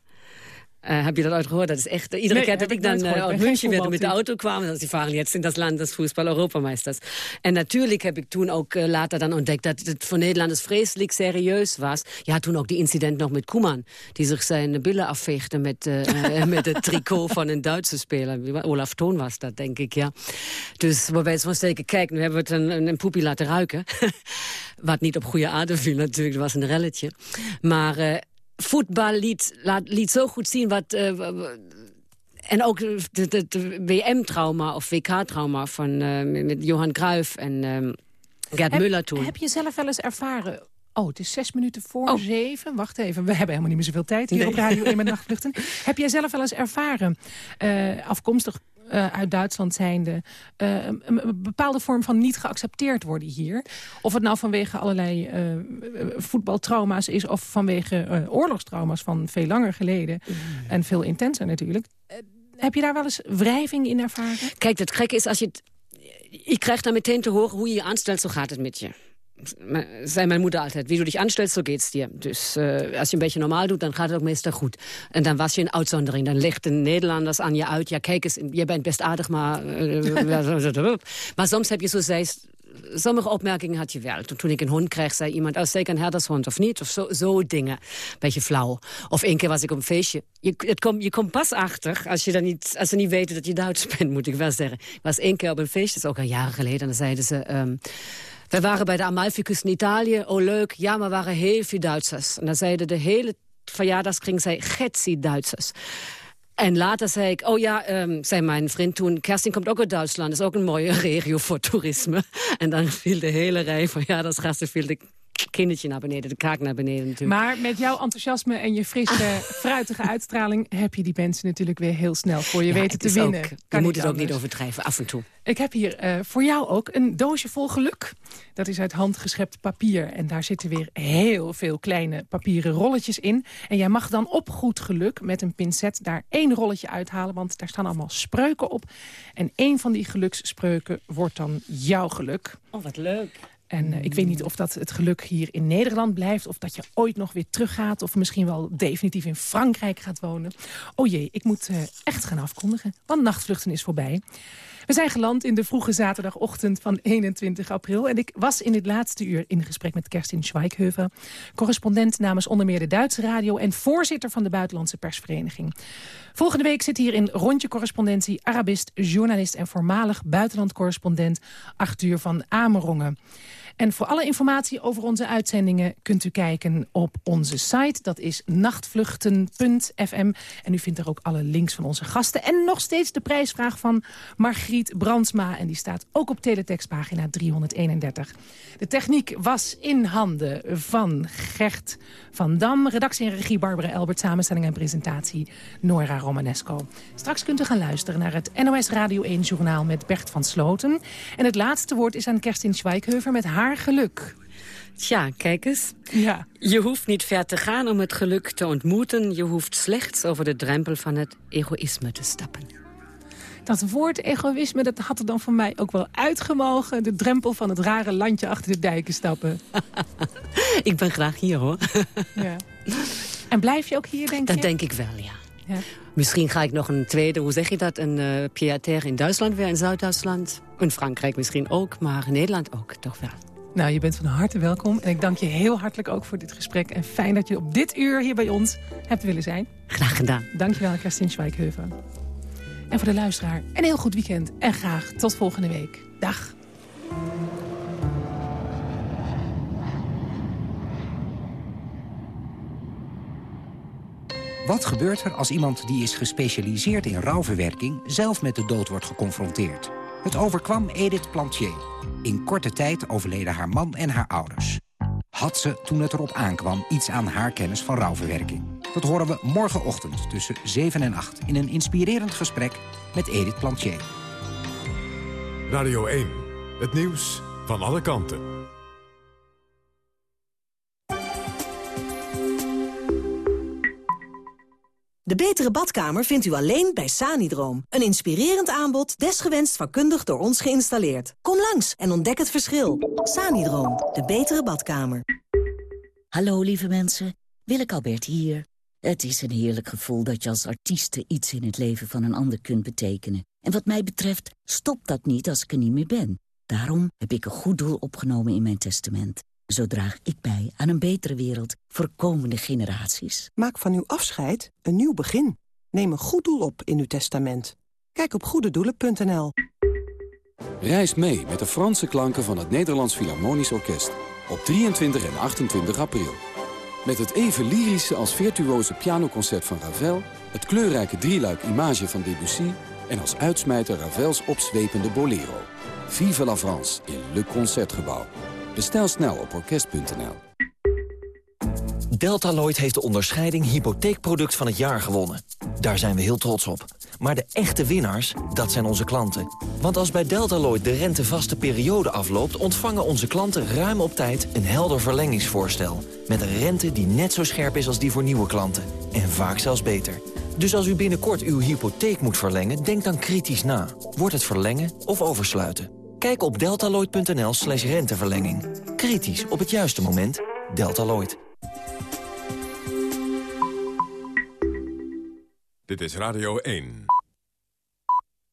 Uh, heb je dat ooit gehoord? Dat is echt, iedere Nee, keer dat ik ik dan nooit gehoord. uit Ik ben München de voetbaltype. auto kwam, dat die vragen jetzt in das Land des Fußball-Europameisters. En natuurlijk heb ik toen ook uh, later dan ontdekt dat het voor Nederlanders vreselijk serieus was. Ja, toen ook die incident nog met Koeman, die zich zijn billen afveegde met, met het tricot van een Duitse speler. Olaf Toon was dat, denk ik, ja. Dus waarbij ze van steken, kijk, nu hebben we het een, een, poepie laten ruiken. Wat niet op goede aarde viel natuurlijk, dat was een relletje. Maar eh, voetbal liet, laat, liet zo goed zien wat... eh, en ook de WM-trauma of WK-trauma van eh, met Johan Cruijff en ehm, Gerd Heb- Muller toen. Heb je zelf wel eens ervaren... Oh, het is zes minuten voor Oh. zeven. Wacht even, we hebben helemaal niet meer zoveel tijd hier Nee. op Radio 1 met nachtvluchten. Heb jij zelf wel eens ervaren, eh, afkomstig eh, uit Duitsland zijnde... eh, een, een bepaalde vorm van niet geaccepteerd worden hier? Of het nou vanwege allerlei eh, voetbaltrauma's is... of vanwege eh, oorlogstrauma's van veel langer geleden. En veel intenser natuurlijk. Heb je daar wel eens wrijving in ervaren? Kijk, het gekke is als je het... Ik krijg dan meteen te horen hoe je je aanstelt, zo gaat het met je. Zei mijn moeder altijd, wie du dich anstellst, so geht's dir. Dus eh, als je een beetje normaal doet, dan gaat het ook meestal goed. En dan was je een uitzondering. Dan legt de Nederlanders aan je uit, ja kijk eens, je bent best aardig, maar... eh, maar soms heb je zo zeist... Sommige opmerkingen had je wel. Toen, ik een hond kreeg, zei iemand... Oh, zeker een herdershond of niet? Of zo, zo dingen. Beetje flauw. Of één keer was ik op een feestje. Je, kom, je komt pas achter als, je dan niet, als ze niet weten dat je Duits bent, moet ik wel zeggen. Ik was één keer op een feestje, dat is ook al jaren geleden. En dan zeiden ze... ehm, we waren bij de Amalfi-kust in Italië. Oh, leuk. Ja, maar waren heel veel Duitsers. En dan zeiden de hele verjaardagskring, zei, getsie Duitsers. En later zei ik, oh ja, ehm, zei mijn vriend toen... Kerstin komt ook uit Duitsland, dat is ook een mooie regio voor toerisme. En dan viel de hele rij van verjaardagsgasten... viel de kindertje naar beneden, de kaak naar beneden natuurlijk. Maar met jouw enthousiasme en je frisse, fruitige uitstraling... heb je die mensen natuurlijk weer heel snel voor je Ja, weten te winnen. Ook, je moet het ook niet overdrijven, af en toe. Ik heb hier eh, voor jou ook een doosje vol geluk. Dat is uit handgeschept papier. En daar zitten weer heel veel kleine papieren rolletjes in. En jij mag dan op goed geluk met een pincet daar één rolletje uithalen. Want daar staan allemaal spreuken op. En één van die geluksspreuken wordt dan jouw geluk. Oh, wat leuk. En eh, ik weet niet of dat het geluk hier in Nederland blijft... of dat je ooit nog weer teruggaat... of misschien wel definitief in Frankrijk gaat wonen. Oh jee, ik moet eh, echt gaan afkondigen, want nachtvluchten is voorbij. We zijn geland in de vroege zaterdagochtend van 21 april... en ik was in dit laatste uur in gesprek met Kerstin Schweighöfer... correspondent namens onder meer de Duitse radio... en voorzitter van de Buitenlandse Persvereniging. Volgende week zit hier in rondje correspondentie... Arabist, journalist en voormalig buitenlandcorrespondent... Arthur van Amerongen. En voor alle informatie over onze uitzendingen kunt u kijken op onze site. Dat is nachtvluchten.fm. En u vindt er ook alle links van onze gasten. En nog steeds de prijsvraag van Margriet Brandsma. En die staat ook op teletextpagina 331. De techniek was in handen van Gert van Dam. Redactie en regie Barbara Elbert. Samenstelling en presentatie Nora Romanesco. Straks kunt u gaan luisteren naar het NOS Radio 1 Journaal met Bert van Sloten. En het laatste woord is aan Kerstin Schweighöfer met haar geluk. Tja, kijk eens. Ja. Je hoeft niet ver te gaan om het geluk te ontmoeten. Je hoeft slechts over de drempel van het egoïsme te stappen. Dat woord egoïsme, dat had er dan voor mij ook wel uitgemogen. De drempel van het rare landje achter de dijken stappen. Ik ben graag hier, hoor. Ja. En blijf je ook hier, denk je? Dat denk ik wel, ja. Ja. Misschien ga ik nog een tweede, hoe zeg je dat, een uh, pied-à-terre in Duitsland weer, in Zuid-Duitsland. In Frankrijk misschien ook, maar in Nederland ook, toch wel. Nou, je bent van harte welkom. En ik dank je heel hartelijk ook voor dit gesprek. En fijn dat je op dit uur hier bij ons hebt willen zijn. Graag gedaan. Dankjewel, Kerstin Schweighöfer. En voor de luisteraar, een heel goed weekend. En graag tot volgende week. Dag. Wat gebeurt er als iemand die is gespecialiseerd in rouwverwerking... zelf met de dood wordt geconfronteerd? Het overkwam Edith Plantier. In korte tijd overleden haar man en haar ouders. Had ze, toen het erop aankwam, iets aan haar kennis van rouwverwerking? Dat horen we morgenochtend tussen 7 en 8... in een inspirerend gesprek met Edith Plantier. Radio 1, het nieuws van alle kanten. De betere badkamer vindt u alleen bij Sanidroom. Een inspirerend aanbod, desgewenst vakkundig door ons geïnstalleerd. Kom langs en ontdek het verschil. Sanidroom, de betere badkamer. Hallo lieve mensen, Willeke Albert hier. Het is een heerlijk gevoel dat je als artieste iets in het leven van een ander kunt betekenen. En wat mij betreft stopt dat niet als ik er niet meer ben. Daarom heb ik een goed doel opgenomen in mijn testament. Zo draag ik bij aan een betere wereld voor komende generaties. Maak van uw afscheid een nieuw begin. Neem een goed doel op in uw testament. Kijk op goededoelen.nl. Reis mee met de Franse klanken van het Nederlands Philharmonisch Orkest. Op 23 en 28 april. Met het even lyrische als virtuoze pianoconcert van Ravel... het kleurrijke drieluik Image van Debussy... en als uitsmijter Ravels opzwepende Bolero. Vive la France in Le Concertgebouw. Bestel snel op orkest.nl. Deltaloid heeft de onderscheiding hypotheekproduct van het jaar gewonnen. Daar zijn we heel trots op. Maar de echte winnaars, dat zijn onze klanten. Want als bij Deltaloid de rentevaste periode afloopt... ontvangen onze klanten ruim op tijd een helder verlengingsvoorstel. Met een rente die net zo scherp is als die voor nieuwe klanten. En vaak zelfs beter. Dus als u binnenkort uw hypotheek moet verlengen, denk dan kritisch na. Wordt het verlengen of oversluiten? Kijk op deltaloid.nl slash renteverlenging. Kritisch op het juiste moment. Deltaloid. Dit is Radio 1.